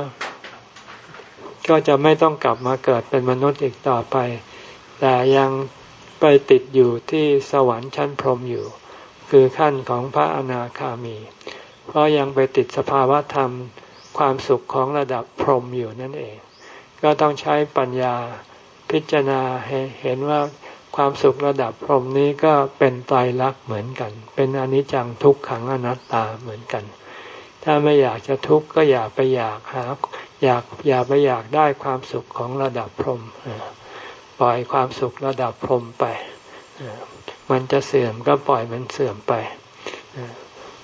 [SPEAKER 1] ก็จะไม่ต้องกลับมาเกิดเป็นมนุษย์อีกต่อไป แต่ยังไปติดอยู่ที่สวรรค์ชั้นพรหมอยู่ คือขั้นของพระอนาคามี เพราะยังไปติดสภาวะธรรมความสุขของระดับพรหมอยู่นั่นเอง ก็ต้องใช้ปัญญาพิจารณาเห็นว่าความสุขระดับพรหมนี้ก็เป็นไตรลักษณ์เหมือนกัน เป็นอนิจจังทุกขังอนัตตาเหมือนกัน ถ้าไม่อยากจะทุกข์ก็อย่าไปอยากหาอยากอย่าไปอยากได้ความสุขของระดับพรหมปล่อยความสุขระดับพรหมไป มันจะเสื่อมก็ปล่อยมันเสื่อมไป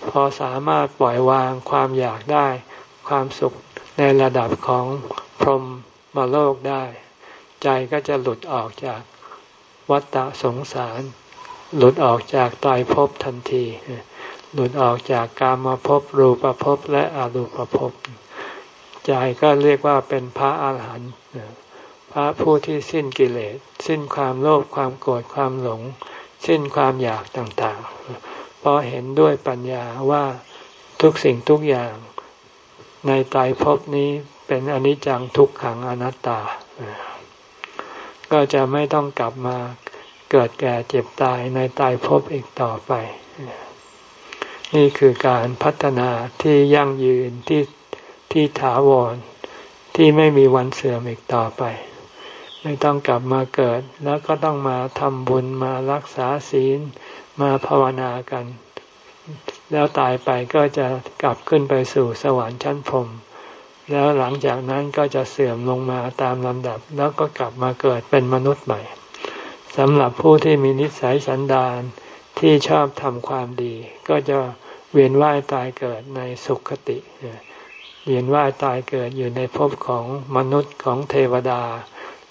[SPEAKER 1] พอสามารถปล่อยวางความอยากได้ ความสุขในระดับของพรหมมาโลกได้ ใจก็จะหลุดออกจากวัฏฏะสงสาร หลุดออกจากตายภพทันที หลุดออกจากกามาภพรูปภพและอรูปภพใจก็เรียกว่าเป็นพระอาหารหันต์พระผู้ที่สิ้นกิเลส สิ้นความโลภความโกรธความหลง สิ้นความอยากต่างๆ เพราะเห็นด้วยปัญญาว่าทุกสิ่งทุกอย่างในตายภพนี้เป็นอนิจจังทุกขังอนัตตา ก็จะไม่ต้องกลับมาเกิดแก่เจ็บตายในตายภพอีกต่อไป นี่คือการพัฒนาที่ยั่งยืนที่ที่ถาวรที่ไม่มีวันเสื่อมอีกต่อไป ไม่ต้องกลับมาเกิด แล้วก็ต้องมาทำบุญมารักษาศีลมาภาวนากัน แล้วตายไปก็จะกลับขึ้นไปสู่สวรรค์ชั้นพรมแล้วหลังจากนั้นก็จะเสื่อมลงมาตามลำดับ แล้วก็กลับมาเกิดเป็นมนุษย์ใหม่สำหรับผู้ที่มีนิสัยสันดานที่ชอบทำความดี ก็จะเวียนว่ายตายเกิดในสุขติ เวียนว่ายตายเกิดอยู่ในภพของมนุษย์ของเทวดา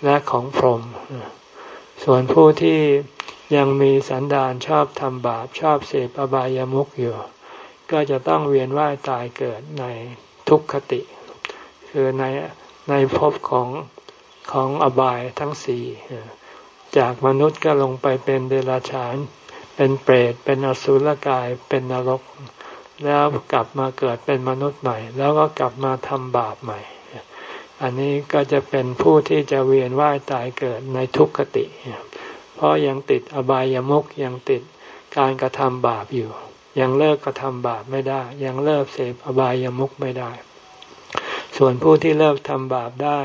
[SPEAKER 1] และของพรหมส่วนผู้ที่ยังมีสันดานชอบทำบาปชอบเสพอบายามุขอยู่ ก็จะต้องเวียนว่ายตายเกิดในทุกขติ คือในในภพของของอบายทั้งสี่จากมนุษย์ก็ลงไปเป็นเดรัจฉาน เป็นเปรต เป็นอสุรกาย เป็นนรก แล้วกลับมาเกิดเป็นมนุษย์ใหม่ แล้วก็กลับมาทำบาปใหม่ อันนี้ก็จะเป็นผู้ที่จะเวียนว่ายตายเกิดในทุกขติ เพราะยังติดอบายามุกยังติดการกระทำบาปอยู่ ยังเลิกกระทำบาปไม่ได้ ยังเลิกเสพอบายามุกไม่ได้ ส่วนผู้ที่เลิกทำบาปได้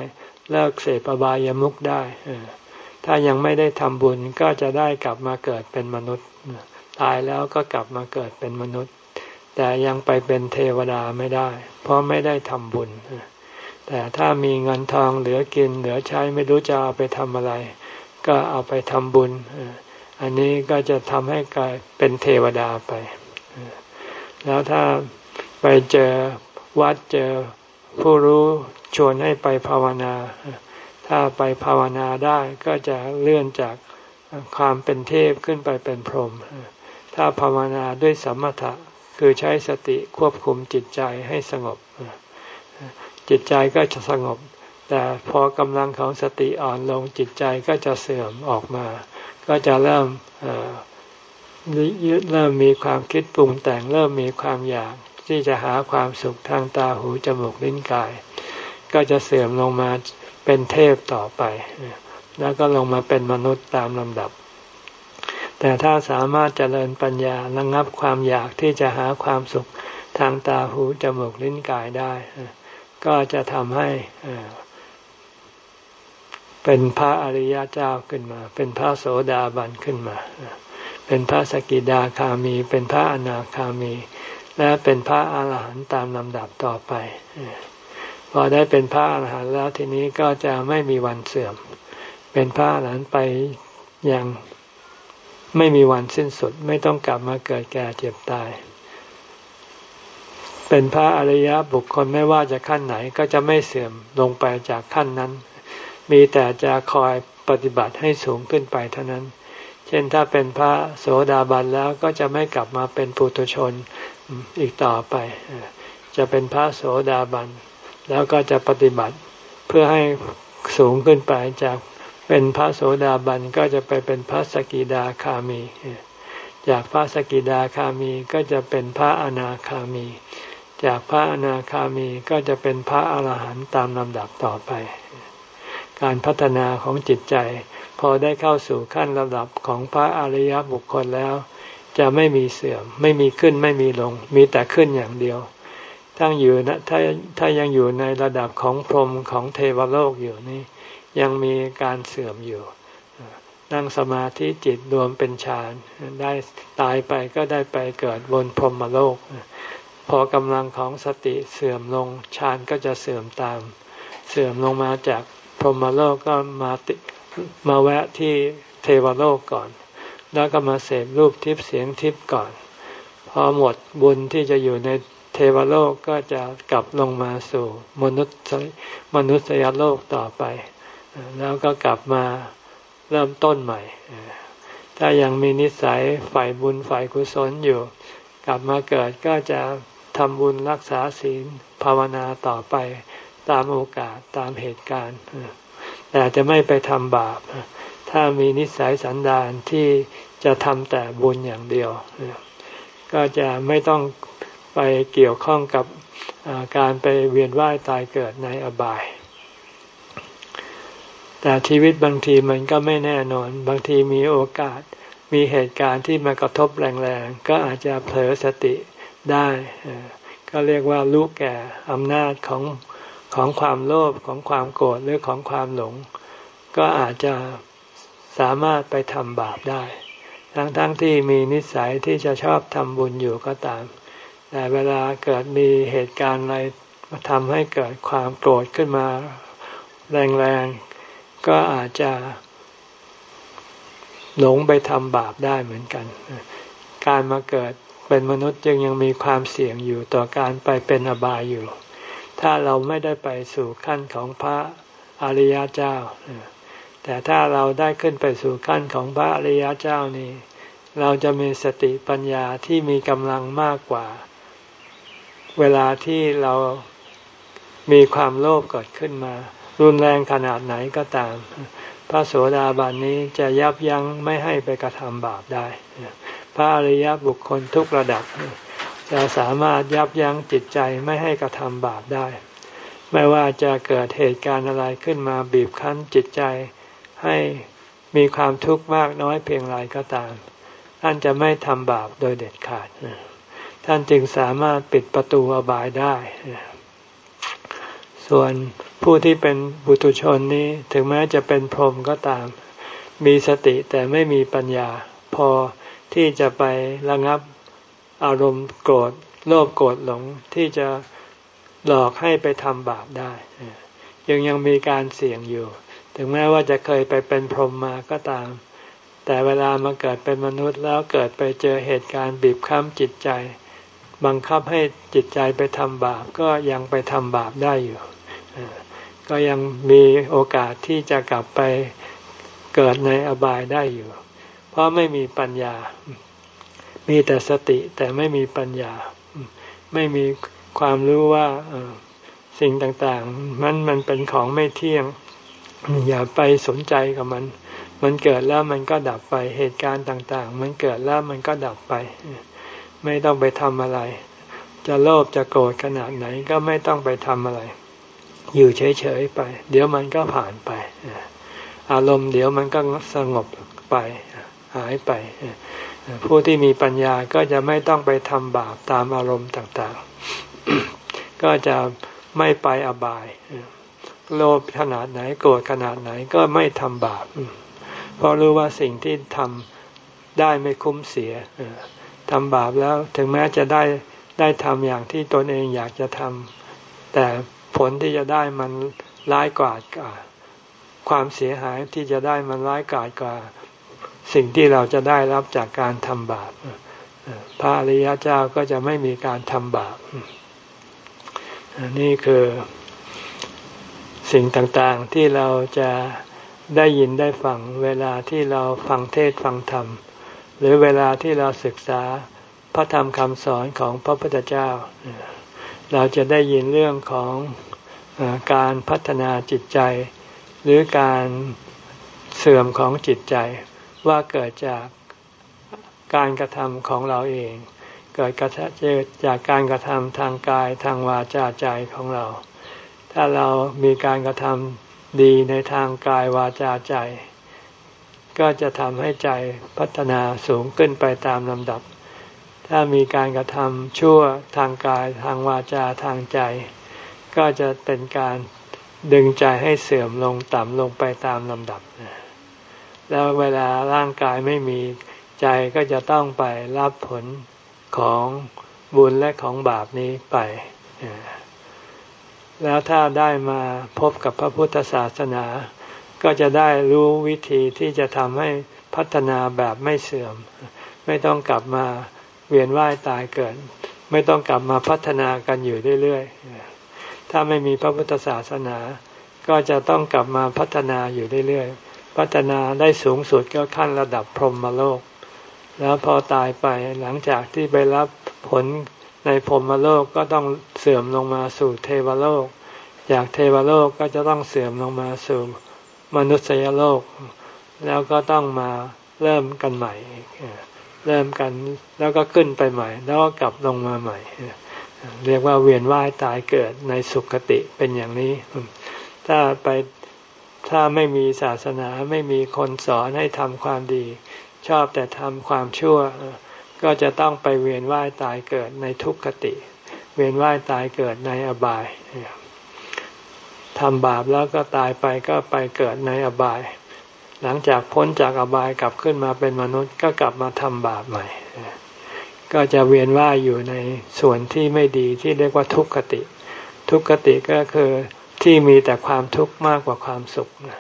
[SPEAKER 1] เลิกเสพอบายามุกได้ถ้ายังไม่ได้ทำบุญก็จะได้กลับมาเกิดเป็นมนุษย์ ตายแล้วก็กลับมาเกิดเป็นมนุษย์ แต่ยังไปเป็นเทวดาไม่ได้ เพราะไม่ได้ทำบุญ แต่ถ้ามีเงินทองเหลือกินเหลือใช้ไม่รู้จะเอาไปทำอะไร ก็เอาไปทำบุญ อันนี้ก็จะทำให้กลายเป็นเทวดาไป แล้วถ้าไปเจอวัดเจอผู้รู้ชวนให้ไปภาวนา ถ้าไปภาวนาได้ก็จะเลื่อนจากความเป็นเทพขึ้นไปเป็นพรหม ถ้าภาวนาด้วยสมถะคือใช้สติควบคุมจิตใจให้สงบ จิตใจก็จะสงบ แต่พอกำลังของสติอ่อนลงจิตใจก็จะเสื่อมออกมา ก็จะเริ่มเริ่มมีความคิดปรุงแต่งเริ่มมีความอยากที่จะหาความสุขทางตาหูจมูกลิ้นกาย ก็จะเสื่อมลงมาเป็นเทพต่อไป แล้วก็ลงมาเป็นมนุษย์ตามลำดับ แต่ถ้าสามารถเจริญปัญญาระงับความอยากที่จะหาความสุขทางตาหูจมูกลิ้นกายได้ ก็จะทำให้เป็นพระอริยเจ้าขึ้นมา เป็นพระโสดาบันขึ้นมา เป็นพระสกิดาคามี เป็นพระอนาคามี และเป็นพระอาหารหันต์ตามลำดับต่อไป พอได้เป็นพระอาหารหันต์แล้วทีนี้ก็จะไม่มีวันเสื่อม เป็นพระอาหารหันต์ไปอย่างไม่มีวันสิ้นสุด ไม่ต้องกลับมาเกิดแก่เจ็บตาย เป็นพระอริยบุคคลไม่ว่าจะขั้นไหนก็จะไม่เสื่อมลงไปจากขั้นนั้น มีแต่จะคอยปฏิบัติให้สูงขึ้นไปเท่านั้น เช่นถ้าเป็นพระโสดาบันแล้วก็จะไม่กลับมาเป็นปุถุชนอีกต่อไป จะเป็นพระโสดาบัน แล้วก็จะปฏิบัติเพื่อให้สูงขึ้นไปจากเป็นพระโสดาบันก็จะไปเป็นพระสกิดาคามี จากพระสกิดาคามีก็จะเป็นพระอนาคามี จากพระอนาคามีก็จะเป็นพระอาหารหันต์ตามลำดับต่อไป การพัฒนาของจิตใจ พอได้เข้าสู่ขั้นระดับของพระอริยบุคคลแล้ว จะไม่มีเสื่อม ไม่มีขึ้นไม่มีลง มีแต่ขึ้นอย่างเดียวทั้งอยู่นะถ้าถ้ายังอยู่ในระดับของพรหมของเทวโลกอยู่นี่ ยังมีการเสื่อมอยู่ นั่งสมาธิจิตรวมเป็นฌานได้ตายไปก็ได้ไปเกิดบนพรหมโลก พอกำลังของสติเสื่อมลงฌานก็จะเสื่อมตาม เสื่อมลงมาจากพรหมโลกก็มาติมาแวะที่เทวโลกก่อน แล้วก็มาเสพรูปทิพย์เสียงทิพย์ก่อน พอหมดบุญที่จะอยู่ในเทวโลกก็จะกลับลงมาสู่มนุษย์มนุษยโลกต่อไป แล้วก็กลับมาเริ่มต้นใหม่ ถ้ายังมีนิสัยฝ่ายบุญฝ่ายกุศลอยู่ กลับมาเกิดก็จะ ทำบุญรักษาศีลภาวนาต่อไปตามโอกาสตามเหตุการณ์แต่จะไม่ไปทำบาป ถ้ามีนิสัยสันดานที่จะทำแต่บุญอย่างเดียว ก็จะไม่ต้องไปเกี่ยวข้องกับการไปเวียนว่ายตายเกิดในอบาย แต่ชีวิตบางทีมันก็ไม่แน่นอน บางทีมีโอกาสมีเหตุการณ์ที่มากระทบแรงๆ ก็อาจจะเผลอสติ ได้ ก็เรียกว่ารู้แก่อำนาจของของความโลภของความโกรธหรือของความหลง ก็อาจจะสามารถไปทำบาปได้ ทั้งๆทที่มีนิสัยที่จะชอบทำบุญอยู่ก็ตาม แต่เวลาเกิดมีเหตุการณ์อะไรมาทำให้เกิดความโกรธขึ้นมาแรงๆ ก็อาจจะหลงไปทำบาปได้เหมือนกัน การมาเกิด เป็นมนุษย์ยังยังมีความเสี่ยงอยู่ต่อการไปเป็นอบายอยู่ ถ้าเราไม่ได้ไปสู่ขั้นของพระอริยเจ้า แต่ถ้าเราได้ขึ้นไปสู่ขั้นของพระอริยเจ้านี่เราจะมีสติปัญญาที่มีกำลังมากกว่า เวลาที่เรามีความโลภเกิดขึ้นมา รุนแรงขนาดไหนก็ตาม พระโสดาบันนี้จะยับยั้งไม่ให้ไปกระทำบาปได้ พระอริยบุคคลทุกระดับ จะสามารถยับยั้งจิตใจไม่ให้กระทำบาปได้ ไม่ว่าจะเกิดเหตุการณ์อะไรขึ้นมาบีบคั้นจิตใจ ให้มีความทุกข์มากน้อยเพียงไรก็ตาม ท่านจะไม่ทำบาปโดยเด็ดขาด ท่านจึงสามารถปิดประตูอบายได้ ส่วนผู้ที่เป็นบุตุชนนี้ถึงแม้จะเป็นพรหมก็ตาม มีสติแต่ไม่มีปัญญาพอ ที่จะไประงับอารมณ์โกรธโลภโกรธหลงที่จะหลอกให้ไปทำบาปได้ยังยังมีการเสี่ยงอยู่ ถึงแม้ว่าจะเคยไปเป็นพรหมมาก็ตาม แต่เวลามาเกิดเป็นมนุษย์แล้วเกิดไปเจอเหตุการณ์บีบคั้นจิตใจ บังคับให้จิตใจไปทำบาปก็ยังไปทำบาปได้อยู่ ก็ยังมีโอกาสที่จะกลับไปเกิดในอบายได้อยู่ ราะไม่มีปัญญา มีแต่สติแต่ไม่มีปัญญา ไม่มีความรู้ว่าสิ่งต่างๆ มันมันเป็นของไม่เที่ยง อย่าไปสนใจกับมัน มันเกิดแล้วมันก็ดับไป เหตุการณ์ต่างๆ มันเกิดแล้วมันก็ดับไป ไม่ต้องไปทำอะไร จะโลภจะโกรธขนาดไหนก็ไม่ต้องไปทำอะไร อยู่เฉยๆไป เดี๋ยวมันก็ผ่านไป อารมณ์เดี๋ยวมันก็สงบไป หายไป ผู้ที่มีปัญญาก็จะไม่ต้องไปทำบาปตามอารมณ์ต่างๆ ก็จะไม่ไปอบาย โลภขนาดไหนโกรธขนาดไหนก็ไม่ทำบาป เพราะรู้ว่าสิ่งที่ทำได้ไม่คุ้มเสียทำบาปแล้วถึงแม้จะได้ได้ทำอย่างที่ตนเองอยากจะทำแต่ผลที่จะได้มันร้ายกาจกว่าความเสียหายที่จะได้มันร้ายกาจกว่า สิ่งที่เราจะได้รับจากการทำบาปพระอริยเจ้าก็จะไม่มีการทำบาปนี่คือสิ่งต่างๆที่เราจะได้ยินได้ฟังเวลาที่เราฟังเทศฟังธรรม หรือเวลาที่เราศึกษาพระธรรมคำสอนของพระพุทธเจ้า เราจะได้ยินเรื่องของการพัฒนาจิตใจ หรือการเสื่อมของจิตใจ ว่าเกิดจากการกระทำของเราเอง เกิดกระเกิดจากการกระทำทางกายทางวาจาใจของเรา ถ้าเรามีการกระทำดีในทางกายวาจาใจ ก็จะทำให้ใจพัฒนาสูงขึ้นไปตามลำดับ ถ้ามีการกระทำชั่วทางกายทางวาจาทางใจ ก็จะเป็นการดึงใจให้เสื่อมลงต่ำลงไปตามลำดับ แล้วเวลาร่างกายไม่มีใจก็จะต้องไปรับผลของบุญและของบาปนี้ไป แล้วถ้าได้มาพบกับพระพุทธศาสนา ก็จะได้รู้วิธีที่จะทำให้พัฒนาแบบไม่เสื่อม ไม่ต้องกลับมาเวียนว่ายตายเกิด ไม่ต้องกลับมาพัฒนากันอยู่เรื่อยๆ ถ้าไม่มีพระพุทธศาสนา ก็จะต้องกลับมาพัฒนาอยู่เรื่อยๆ พัฒนาได้สูงสุดก็ขั้นระดับพรหมโลก แล้วพอตายไปหลังจากที่ไปรับผลในพรหมโลกก็ต้องเสื่อมลงมาสู่เทวโลก จากเทวโลกก็จะต้องเสื่อมลงมาสู่มนุษยโลก แล้วก็ต้องมาเริ่มกันใหม่ เริ่มกันแล้วก็ขึ้นไปใหม่ แล้วก็กลับลงมาใหม่ เรียกว่าเวียนว่ายตายเกิดในสุคติเป็นอย่างนี้ ถ้าไป ถ้าไม่มีศาสนาไม่มีคนสอนให้ทำความดี ชอบแต่ทำความชั่ว ก็จะต้องไปเวียนว่ายตายเกิดในทุกขติ เวียนว่ายตายเกิดในอบายทำบาปแล้วก็ตายไปก็ไปเกิดในอบาย หลังจากพ้นจากอบายกลับขึ้นมาเป็นมนุษย์ก็กลับมาทำบาปใหม่ ก็จะเวียนว่ายอยู่ในส่วนที่ไม่ดีที่เรียกว่าทุกขติ ทุกขติก็คือ ที่มีแต่ความทุกข์มากกว่าความสุขนะ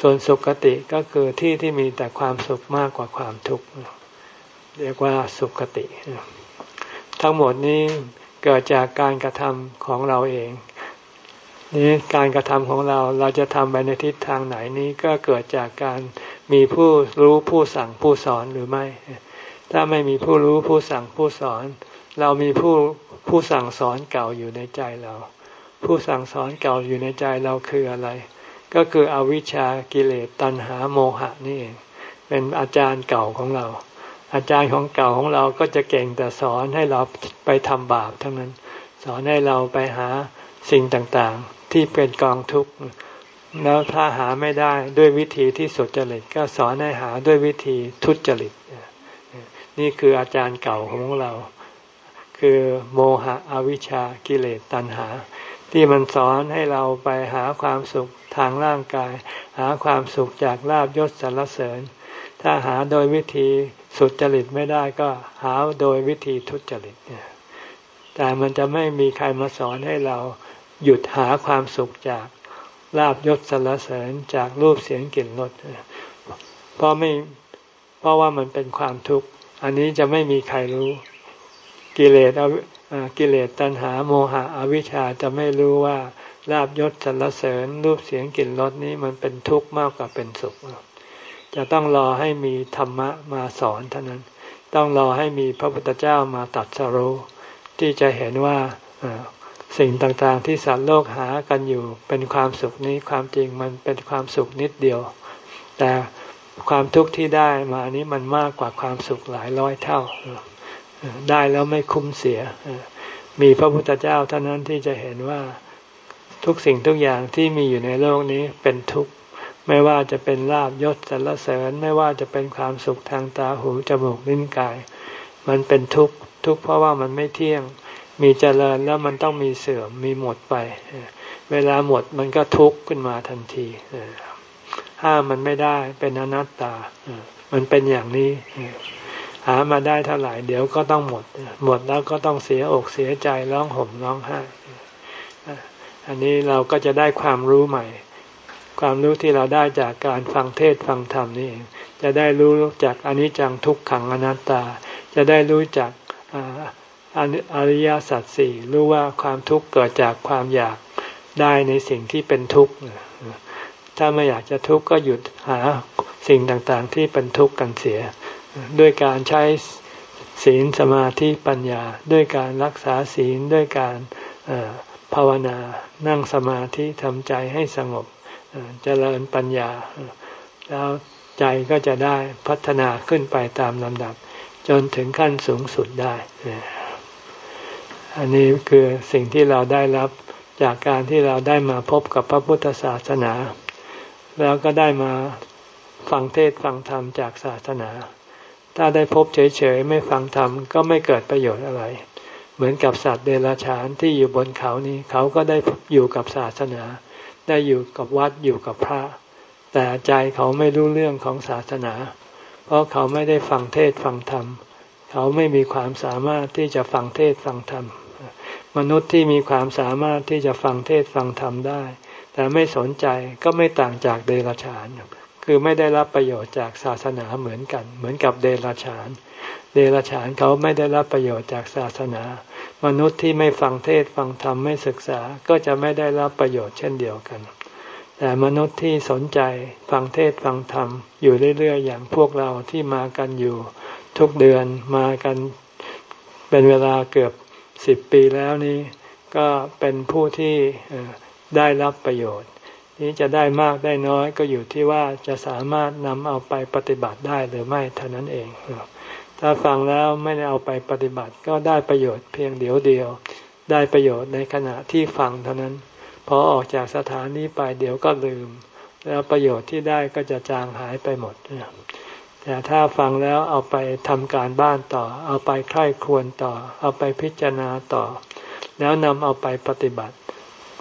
[SPEAKER 1] ส่วนสุขติก็คือที่ที่มีแต่ความสุขมากกว่าความทุกข์ เรียกว่าสุขติ ทั้งหมดนี้เกิดจากการกระทำของเราเอง นี้การกระทำของเราเราจะทำไปในทิศทางไหนนี้ก็เกิดจากการมีผู้รู้ผู้สั่งผู้สอนหรือไม่ ถ้าไม่มีผู้รู้ผู้สั่งผู้สอน เรามีผู้ผู้สั่งสอนเก่าอยู่ในใจเรา ผู้สั่งสอนเก่าอยู่ในใจเราคืออะไร ก็คืออวิชชากิเลสตัณหาโมหะนี่เองเป็นอาจารย์เก่าของเรา อาจารย์ของเก่าของเราก็จะเก่งแต่สอนให้เราไปทำบาปทั้งนั้น สอนให้เราไปหาสิ่งต่างๆ ที่เป็นกองทุกข์แล้วถ้าหาไม่ได้ด้วยวิธีที่สุจริตก็สอนให้หาด้วยวิธีทุจริต นี่คืออาจารย์เก่าของเรา คือโมหะอวิชชากิเลสตัณหา ที่มันสอนให้เราไปหาความสุขทางร่างกาย หาความสุขจากลาบยศสรรเสริญ ถ้าหาโดยวิธีสุดจริตไม่ได้ก็หาโดยวิธีทุจริตแต่มันจะไม่มีใครมาสอนให้เราหยุดหาความสุขจากลาบยศสรรเสริญจากรูปเสียงกลิ่นรสเพราะไม่เพราะว่ามันเป็นความทุกข์ อันนี้จะไม่มีใครรู้กิเลส กิเลสตัณหาโมหะอวิชชาจะไม่รู้ว่าลาบยศสรรเสริญรูปเสียงกลิ่นรสนี้มันเป็นทุกข์มากกว่าเป็นสุข จะต้องรอให้มีธรรมะมาสอนเท่านั้น ต้องรอให้มีพระพุทธเจ้ามาตัดสรู้ที่จะเห็นว่าสิ่งต่างๆที่สัตว์โลกหากันอยู่เป็นความสุขนี้ความจริงมันเป็นความสุขนิดเดียว แต่ความทุกข์ที่ได้มานี้มันมากกว่าความสุขหลายร้อยเท่า ได้แล้วไม่คุ้มเสีย มีพระพุทธเจ้าเท่านั้นที่จะเห็นว่าทุกสิ่งทุกอย่างที่มีอยู่ในโลกนี้เป็นทุกข์ไม่ว่าจะเป็นลาบยศสรรเสริญไม่ว่าจะเป็นความสุขทางตาหูจมูกลิ้นกาย มันเป็นทุกข์ทุกข์เพราะว่ามันไม่เที่ยง มีเจริญแล้วมันต้องมีเสื่อมมีหมดไป เวลาหมดมันก็ทุกข์ขึ้นมาทันทีห้ามมันไม่ได้เป็นอนัตตา มันเป็นอย่างนี้ามาได้เท่าไหร่เดี๋ยวก็ต้องหมด หมดแล้วก็ต้องเสียอกเสียใจร้องห่มร้องไห้อันนี้เราก็จะได้ความรู้ใหม่ ความรู้ที่เราได้จากการฟังเทศฟังธรรมนี่เองจะได้รู้จากอนิจจังทุกขังอนัตตา จะได้รู้จักอริยสัจสี่รู้ว่าความทุกข์เกิดจากความอยากได้ในสิ่งที่เป็นทุกข์ถ้าไม่อยากจะทุกข์ก็หยุดหาสิ่งต่างๆที่เป็นทุกข์กันเสีย ด้วยการใช้ศีลสมาธิปัญญา ด้วยการรักษาศีลด้วยการภาวนานั่งสมาธิทำใจให้สงบเจริญปัญญา แล้วใจก็จะได้พัฒนาขึ้นไปตามลำดับ จนถึงขั้นสูงสุดได้ อันนี้คือสิ่งที่เราได้รับจากการที่เราได้มาพบกับพระพุทธศาสนา แล้วก็ได้มาฟังเทศฟังธรรมจากศาสนา ถ้าได้พบเฉยๆไม่ฟังธรรมก็ไม่เกิดประโยชน์อะไร เหมือนกับสัตว์เดรัจฉานที่อยู่บนเขานี้เขาก็ได้อยู่กับศาสนา ได้อยู่กับวัดอยู่กับพระ แต่ใจเขาไม่รู้เรื่องของศาสนา เพราะเขาไม่ได้ฟังเทศฟังธรรม เขาไม่มีความสามารถที่จะฟังเทศฟังธรรม มนุษย์ที่มีความสามารถที่จะฟังเทศฟังธรรมได้ แต่ไม่สนใจก็ไม่ต่างจากเดรัจฉาน คือไม่ได้รับประโยชน์จากศาสนาเหมือนกัน เหมือนกับเดรัจฉาน เดรัจฉานเขาไม่ได้รับประโยชน์จากศาสนา มนุษย์ที่ไม่ฟังเทศฟังธรรมไม่ศึกษาก็จะไม่ได้รับประโยชน์เช่นเดียวกัน แต่มนุษย์ที่สนใจฟังเทศฟังธรรมอยู่เรื่อยๆอย่างพวกเราที่มากันอยู่ ทุกเดือนมากันเป็นเวลาเกือบสิบปีแล้วนี้ ก็เป็นผู้ที่ได้รับประโยชน์ นี้จะได้มากได้น้อยก็อยู่ที่ว่าจะสามารถนำเอาไปปฏิบัติได้หรือไม่เท่านั้นเอง ถ้าฟังแล้วไม่ได้เอาไปปฏิบัติก็ได้ประโยชน์เพียงเดียวเดียว ได้ประโยชน์ในขณะที่ฟังเท่านั้น พอออกจากสถานนี้ไปเดี๋ยวก็ลืม แล้วประโยชน์ที่ได้ก็จะจางหายไปหมด แต่ถ้าฟังแล้วเอาไปทำการบ้านต่อ เอาไปใคร่ควรต่อ เอาไปพิจารณาต่อ แล้วนำเอาไปปฏิบัติ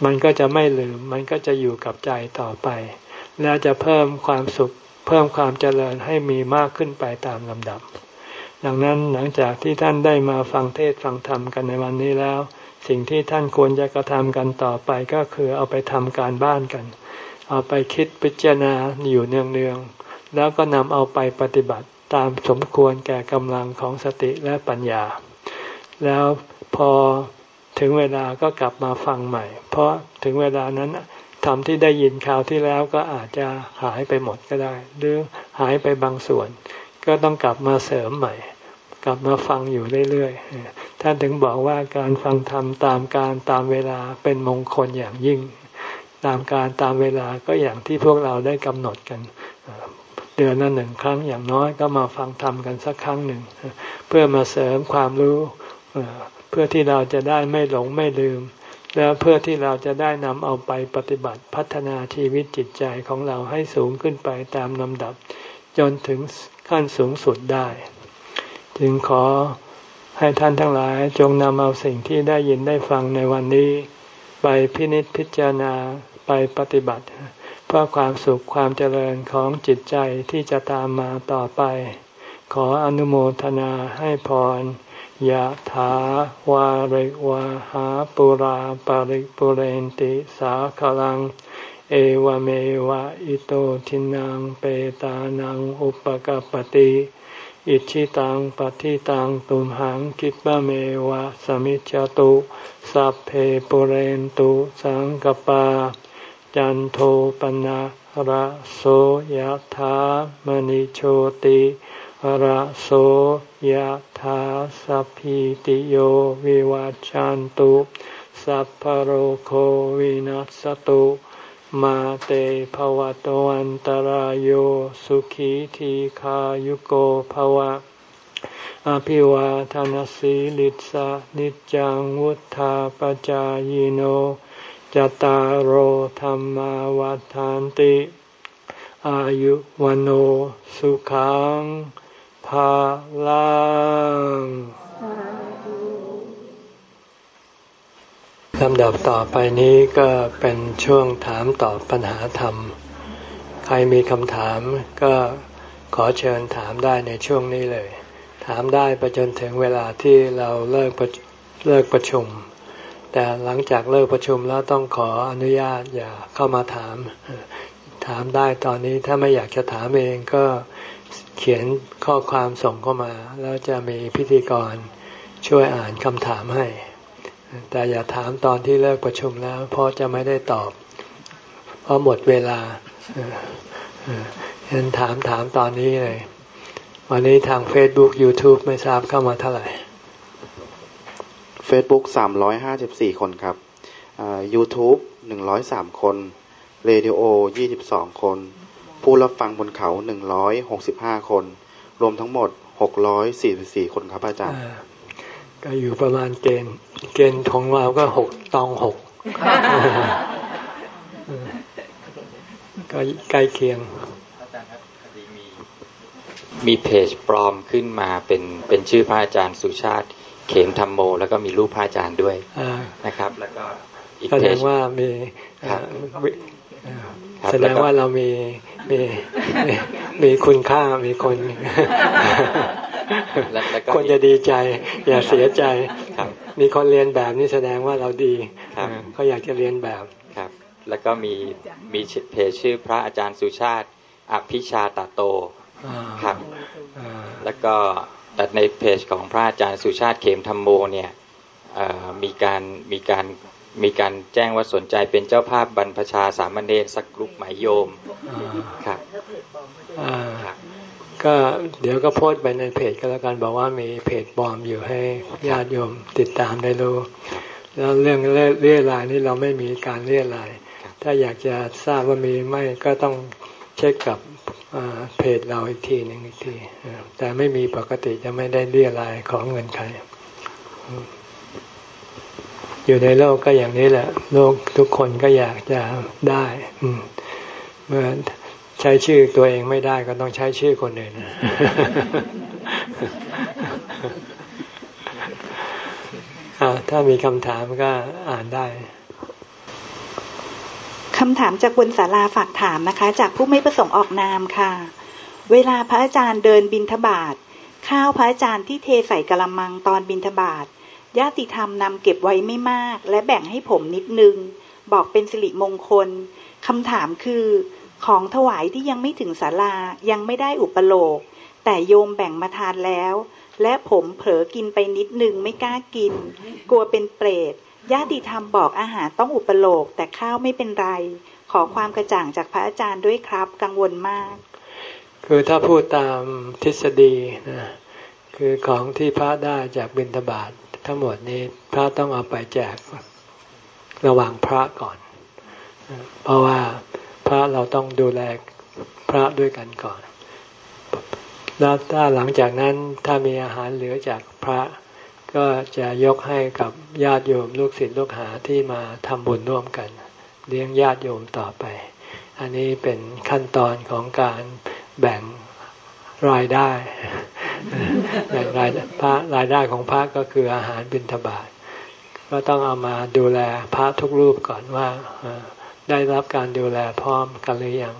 [SPEAKER 1] มันก็จะไม่ลืม มันก็จะอยู่กับใจต่อไป และจะเพิ่มความสุข เพิ่มความเจริญให้มีมากขึ้นไปตามลำดับ ดังนั้นหลังจากที่ท่านได้มาฟังเทศฟังธรรมกันในวันนี้แล้ว สิ่งที่ท่านควรจะกระทำกันต่อไปก็คือเอาไปทำการบ้านกัน เอาไปคิดพิจารณาอยู่เนืองๆ แล้วก็นำเอาไปปฏิบัติตามสมควรแก่กำลังของสติและปัญญา แล้วพอ ถึงเวลาก็กลับมาฟังใหม่ เพราะถึงเวลานั้นธรรมที่ได้ยินคราวที่แล้วก็อาจจะหายไปหมดก็ได้ หรือหายไปบางส่วน ก็ต้องกลับมาเสริมใหม่ กลับมาฟังอยู่เรื่อยๆท่านถึงบอกว่าการฟังธรรมตามการตามเวลาเป็นมงคลอย่างยิ่ง ตามการตามเวลาก็อย่างที่พวกเราได้กำหนดกัน เดือนละหนึ่งครั้งอย่างน้อยก็มาฟังธรรมกันสักครั้งหนึ่ง เพื่อมาเสริมความรู้ เพื่อที่เราจะได้ไม่หลงไม่ลืม แล้วเพื่อที่เราจะได้นำเอาไปปฏิบัติพัฒนาชีวิตจิตใจของเราให้สูงขึ้นไปตามลำดับ จนถึงขั้นสูงสุดได้ จึงขอให้ท่านทั้งหลายจงนำเอาสิ่งที่ได้ยินได้ฟังในวันนี้ ไปพินิจพิจารณาไปปฏิบัติ เพื่อความสุขความเจริญของจิตใจที่จะตามมาต่อไป ขออนุโมทนาให้พร ยะถาวาริวะหาปุราปาริปุเรนติสาคลัง เอวเมวะอิโตทินังเปตานังอุปกปติอิชิตังปฏิตังตุมหังกิปะเมวะสมิจจตุสัพเพปุเรนตุสังกปา จันโทปนะระโสยะถามณิโชติ ระโสยธาสัพพิติโยวิวัจจันตุ สัพพโรโควินัสตุ มาเตภวะตวันตารโยสุขีทีขายุโกภวะ อภิวาทานสีลิสานิจังวุธาปจายโนจตารโหธรรมวาทานติ อายุวันโอสุขัง ภาลังลำดับต่อไปนี้ก็เป็นช่วงถามตอบปัญหาธรรม ใครมีคำถามก็ขอเชิญถามได้ในช่วงนี้เลย ถามได้ไปจนถึงเวลาที่เราเลิกเลิกประชุม แต่หลังจากเลิกประชุมแล้วต้องขออนุญาตอย่าเข้ามาถาม ถามได้ตอนนี้ถ้าไม่อยากจะถามเองก็ เขียนข้อความส่งเข้ามา แล้วจะมีพิธีกรช่วยอ่านคำถามให้ แต่อย่าถามตอนที่เลิกประชุมแล้ว เพราะจะไม่ได้ตอบ เพราะหมดเวลาฉะนั้นถามถามตอนนี้เลย วันนี้ทาง Facebook YouTube ไม่ทราบเข้ามาเท่าไหร่
[SPEAKER 2] Facebook สามร้อยห้าสิบสี่คนครับ YouTube หนึ่งร้อยสามคนเรดิโอยี่สิบสองคน ผู้รับฟังบนเขาหนึ่งร้อยหกสิบห้าคน รวมทั้งหมดหกร้อยสี่สิบสี่คนครับอาจารย์
[SPEAKER 1] ก็อยู่ประมาณเกณฑ์เกณฑ์ของเราก็หกตองหกก็ใกล้เคียง
[SPEAKER 3] มีเพจปลอมขึ้นมาเป็นเป็นชื่อพระอาจารย์สุชาติ เขมธรรมโม แล้วก็มีรูปพระอาจารย์ด้วยนะครับ แล้วก็
[SPEAKER 1] อีกเพจแสดงว่ามีแสดงว่าเรามี มีมีคุณค่ามีคน คนจะดีใจ อย่าเสียใจมีคนเรียนแบบนี่แสดงว่าเราดีเขาอยากจะเรียนแบบ
[SPEAKER 3] ครับ แล้วก็มีมีเพจชื่อพระอาจารย์สุชาติอภิชาตโตครับแล้วก็แต่ในเพจของพระอาจารย์สุชาติเขมธรรมโมเนี่ยมีการมีการ มีการแจ้งว่าสนใจเป็นเจ้าภาพบรรพชาสามเณรสักกลุ่มหมายโยมครับ
[SPEAKER 1] ก็เดี๋ยวก็โพสต์ไปในเพจก็แล้วกันบอกว่ามีเพจปลอมอยู่ให้ญาติโยมติดตามได้รู้แล้วเรื่องเรียรายนี่เราไม่มีการเรียราย ถ้าอยากจะทราบว่ามีไม่ก็ต้องเช็คกับเพจเราอีกทีหนึ่งอีกทีแต่ไม่มีปกติจะไม่ได้เรียรายของเงินใคร อยู่ในโลกก็อย่างนี้แหละ โลกทุกคนก็อยากจะได้เมื่อใช้ชื่อตัวเองไม่ได้ก็ต้องใช้ชื่อคนอื่นถ้ามีคำถามก็อ่านได้
[SPEAKER 4] คำถามจากบนศาลาฝากถามนะคะ จากผู้ไม่ประสงค์ออกนามค่ะ เวลาพระอาจารย์เดินบินทบาทข้าวพระอาจารย์ที่เทใส่กระมังตอนบินทบาท ญาติธรรมนำเก็บไว้ไม่มาก และแบ่งให้ผมนิดนึง บอกเป็นสิริมงคลคำถามคือ ของถวายที่ยังไม่ถึงศาลายังไม่ได้อุปโลก แต่โยมแบ่งมาทานแล้ว และผมเผลอกินไปนิดนึงไม่กล้ากิน กลัวเป็นเปรตญาติธรรมบอกอาหารต้องอุปโลก แต่ข้าวไม่เป็นไร ขอความกระจ่างจากพระอาจารย์ด้วยครับ กังวลมาก
[SPEAKER 1] คือถ้าพูดตามทฤษฎีนะคือของที่พระได้จากบิณฑบาต ทั้งหมดนี้พระต้องเอาไปแจกระหว่างพระก่อน เพราะว่าพระเราต้องดูแลพระด้วยกันก่อน แล้วถ้าหลังจากนั้นถ้ามีอาหารเหลือจากพระก็จะยกให้กับญาติโยมลูกศิษย์ลูกหาที่มาทำบุญร่วมกัน เลี้ยงญาติโยมต่อไป อันนี้เป็นขั้นตอนของการแบ่งรายได้ รายพระรายได้ของพระก็คืออาหารบิณฑบาตก็ต้องเอามาดูแลพระทุกรูปก่อนว่าได้รับการดูแลพร้อมกันหรือยัง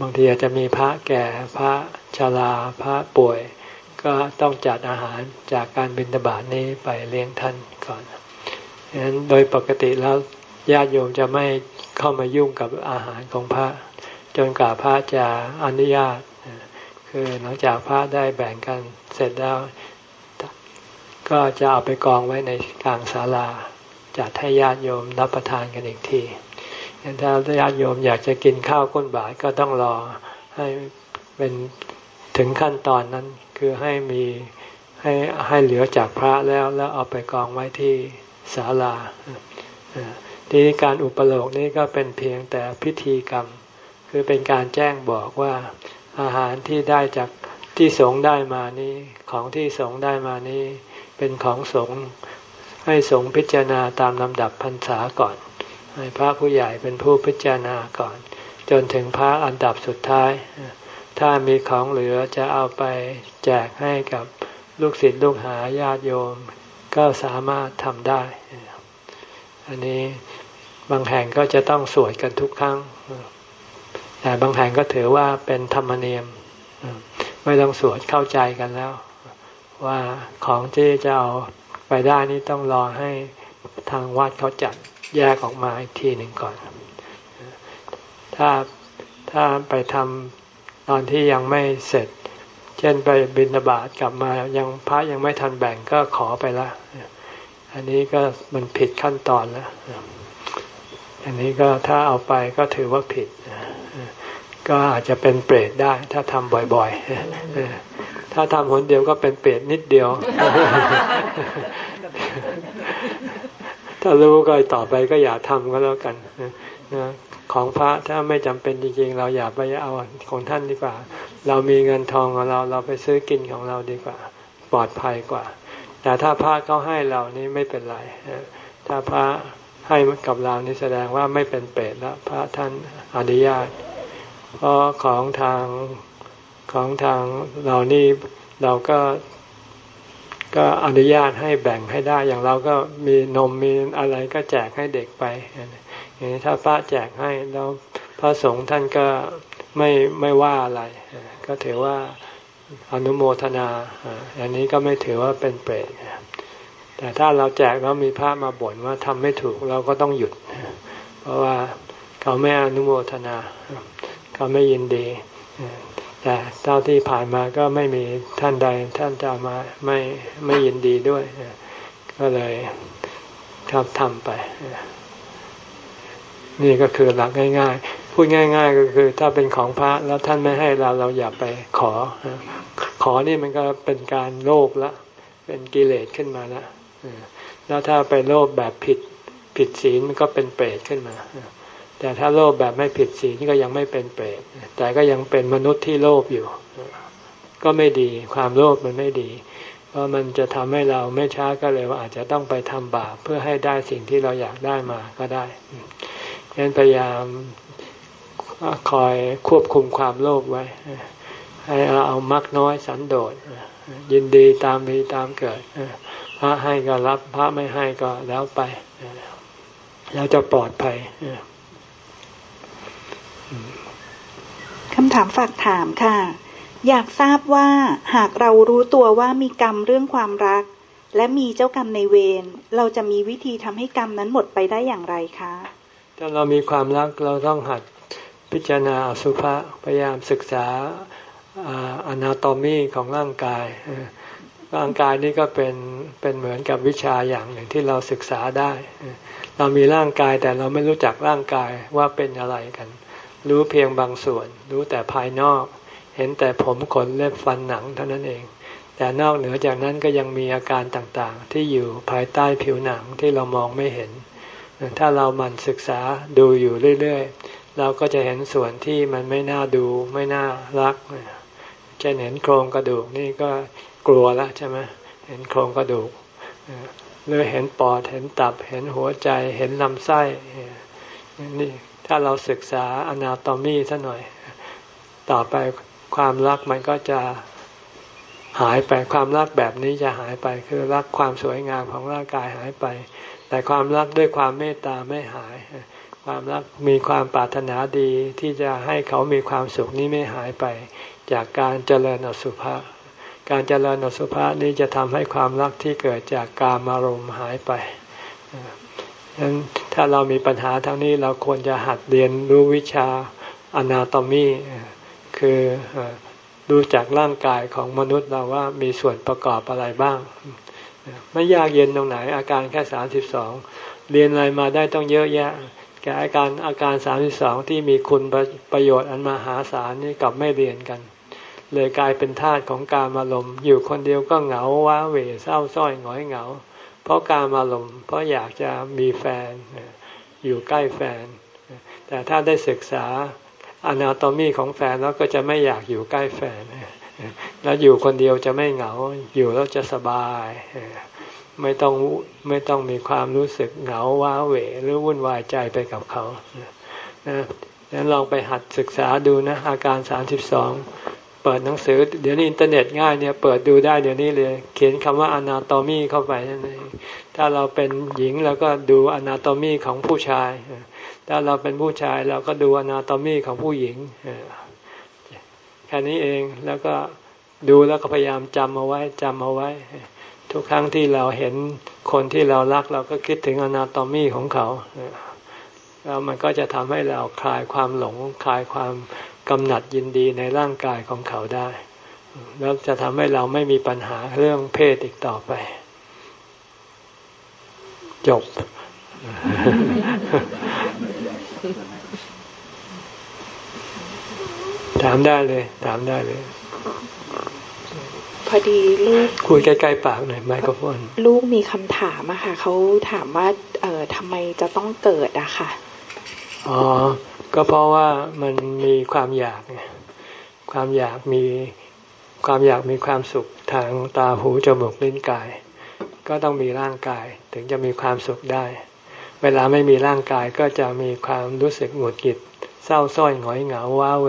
[SPEAKER 1] บางทีอาจจะมีพระแก่พระชราพระป่วย ก็ต้องจัดอาหารจากการบิณฑบาตนี้ไปเลี้ยงท่านก่อนฉะนั้นโดยปกติแล้วญาติโยมจะไม่เข้ามายุ่งกับอาหารของพระ จนกว่าพระจะอนุญาต คือหลังจากพระได้แบ่งกันเสร็จแล้ว ก็จะเอาไปกองไว้ในกลางศาลาจัดให้ญาติโยมรับประทานกันอีกทีถ้าญาติโยมอยากจะกินข้าวก้นบาทก็ต้องรอให้เป็นถึงขั้นตอนนั้นคือให้มีให้ให้เหลือจากพระแล้วแล้วเอาไปกองไว้ที่ศาลาทีนี้การอุปโลกนี้ก็เป็นเพียงแต่พิธีกรรม คือเป็นการแจ้งบอกว่า อาหารที่ได้จากที่สงได้มานี้ ของที่สงได้มานี้ เป็นของสงให้สงพิจารณาตามลำดับพรรษาก่อน ให้พระผู้ใหญ่เป็นผู้พิจารณาก่อน จนถึงพระอันดับสุดท้าย ถ้ามีของเหลือจะเอาไปแจกให้กับลูกศิษย์ลูกหาญาติโยมก็สามารถทำได้ อันนี้บางแห่งก็จะต้องสวดกันทุกครั้ง แต่บางแห่งก็ถือว่าเป็นธรรมเนียม ไม่ต้องสวดเข้าใจกันแล้ว ว่าของที่จะเอาไปได้นี่ต้องรอให้ทางวัดเขาจัดแยกออกมาอีกทีหนึ่งก่อน ถ้าถ้าไปทำตอนที่ยังไม่เสร็จ เช่นไปบินบาตกลับมายังพระยังไม่ทันแบ่งก็ขอไปละอันนี้ก็มันผิดขั้นตอนแล้วอันนี้ก็ถ้าเอาไปก็ถือว่าผิด ก็อาจจะเป็นเปรตได้ ถ้าทำบ่อยๆ ถ้าทำคนเดียวก็เป็นเปรตนิดเดียว ถ้ารู้ก็ต่อไปก็อย่าทำก็แล้วกันนะของพระถ้าไม่จำเป็นจริงๆ เราอย่าไปเอาของท่านดีกว่า เรามีเงินทองของเราเราไปซื้อกินของเราดีกว่า ปลอดภัยกว่า แต่ถ้าพระเขาให้เรานี่ไม่เป็นไรถ้าพระให้กับเรานี่แสดงว่าไม่เป็นเปรตแล้ว พระท่านอนุญาต เพราะของทางของทางเรานี่เราก็ก็อนุญาตให้แบ่งให้ได้อย่างเราก็มีนมมีอะไรก็แจกให้เด็กไปอย่างนี้ถ้าพระแจกให้แล้วพระสงฆ์ท่านก็ไม่ไม่ว่าอะไร ก็ถือว่าอนุโมทนาอันนี้ก็ไม่ถือว่าเป็นเปรตแต่ถ้าเราแจกแล้วมีพระมาบ่นว่าทำไม่ถูกเราก็ต้องหยุด เพราะว่าเขาไม่อนุโมทนา เขาไม่ยินดี แต่เท่าที่ผ่านมาก็ไม่มีท่านใดท่านจะมาไม่ไม่ยินดีด้วย ก็เลยทำทำไป นี่ก็คือหลักง่าย ๆ พูดง่าย ๆ ก็คือถ้าเป็นของพระแล้วท่านไม่ให้เราเราอย่าไปขอ ขอนี่มันก็เป็นการโลภละ เป็นกิเลสขึ้นมาล้วแล้วถ้าไปโลภแบบผิดผิดศีลมันก็เป็นเปรตขึ้นมา แต่ถ้าโลภแบบไม่ผิดศีลก็ยังไม่เป็นเปรตแต่ก็ยังเป็นมนุษย์ที่โลภอยู่ ก็ไม่ดีความโลภมันไม่ดี เพราะมันจะทำให้เราไม่ช้าก็เร็วอาจจะต้องไปทำบาปเพื่อให้ได้สิ่งที่เราอยากได้มาก็ได้ฉะนั้นพยายามคอยควบคุมความโลภไว้ ให้เราเอามักน้อยสันโดษยินดีตามมีตามเกิดพระให้ก็รับพระไม่ให้ก็แล้วไป แล้วจะปลอดภัย
[SPEAKER 4] คำถามฝากถามค่ะ อยากทราบว่าหากเรารู้ตัวว่ามีกรรมเรื่องความรัก และมีเจ้ากรรมในเวรเราจะมีวิธีทำให้กรรมนั้นหมดไปได้อย่างไรคะ
[SPEAKER 1] ถ้าเรามีความรักเราต้องหัดพิจารณาอสุภะพยายามศึกษาอนาโตมีของร่างกายร่างกายนี่ก็เป็นเป็นเหมือนกับวิชาอย่างหนึ่งที่เราศึกษาได้ เรามีร่างกายแต่เราไม่รู้จักร่างกายว่าเป็นอะไรกัน รู้เพียงบางส่วน รู้แต่ภายนอก เห็นแต่ผมขนเล็บฟันหนังเท่านั้นเอง แต่นอกเหนือจากนั้นก็ยังมีอาการต่างๆ ที่อยู่ภายใต้ผิวหนังที่เรามองไม่เห็น ถ้าเรามันศึกษาดูอยู่เรื่อยๆ เราก็จะเห็นส่วนที่มันไม่น่าดูไม่น่ารักจะเห็นโครงกระดูกนี่ก็กลัวแล้วใช่ไหมเห็นโครงกระดูกหรือเห็นปอดเห็นตับเห็นหัวใจเห็นลำไส้นี่ ถ้าเราศึกษาอนาโตมีซะหน่อย ต่อไปความรักมันก็จะหายไปความรักแบบนี้จะหายไป คือรักความสวยงามของร่างกายหายไป แต่ความรักด้วยความเมตตาไม่หาย ความรักมีความปรารถนาดีที่จะให้เขามีความสุขนี้ไม่หายไป จากการเจริญอสุภะการเจริญอสุภะนี้จะทำให้ความรักที่เกิดจากกามารมณ์หายไป ดังนั้นถ้าเรามีปัญหาทางนี้เราควรจะหัดเรียนรู้วิชาอนาโตมีคือรู้จักร่างกายของมนุษย์เราว่ามีส่วนประกอบอะไรบ้าง ไม่ยากเย็นตรงไหน อาการแค่สามสิบสองเรียนอะไรมาได้ต้องเยอะแยะแก่อาการอาการสามสิบสองที่มีคุณประโยชน์อันมหาศาลนี่กลับไม่เรียนกัน เลยกลายเป็นทาสของการอารมณ์อยู่คนเดียวก็เหงาว้าเหวเศร้าส้อยหงอยเหงา เพราะการอารมณ์เพราะอยากจะมีแฟนอยู่ใกล้แฟน แต่ถ้าได้ศึกษาอนาโตมีของแฟนแล้วก็จะไม่อยากอยู่ใกล้แฟน แล้วอยู่คนเดียวจะไม่เหงา อยู่แล้วจะสบาย ไม่ต้องไม่ต้องมีความรู้สึกเหงาว้าเหวหรือวุ่นวายใจไปกับเขานะนั้นลองไปหัดศึกษาดูนะอาการสามสิบสอง ปิดหนังสือ เดี๋ยวนี้อินเทอร์เน็ตง่ายเนี่ยเปิดดูได้เดี๋ยวนี้เลย เขียนคำว่าอนาโตมีเข้าไปนั่นเองถ้าเราเป็นหญิงเราก็ดูอนาโตมีของผู้ชาย ถ้าเราเป็นผู้ชายเราก็ดูอนาโตมีของผู้หญิงแค่นี้เองแล้วก็ดูแล้วก็พยายามจำเอาไว้จำเอาไว้ ทุกครั้งที่เราเห็นคนที่เรารักเราก็คิดถึงอนาโตมีของเขาแล้วมันก็จะทำให้เราคลายความหลงคลายความ กำหนัดยินดีในร่างกายของเขาได้ แล้วจะทำให้เราไม่มีปัญหาเรื่องเพศอีกต่อไป จบ ถามได้เลย ถามได้เลย
[SPEAKER 5] พอดีลูก
[SPEAKER 1] คุยใกล้ๆปากหน่อยไมโครโฟน
[SPEAKER 5] ลูกมีคำถามอะค่ะเขาถามว่า เอ่อทำไมจะต้องเกิดอะค่ะ
[SPEAKER 1] อ๋อ ก็เพราะว่ามันมีความอยากไงความอยากมีความอยากมีความสุขทางตาหูจมูกลิ้นกาย ก็ต้องมีร่างกายถึงจะมีความสุขได้ เวลาไม่มีร่างกายก็จะมีความรู้สึกหงุดหงิดเศร้าส้อยหงอยเหงาว้าเหว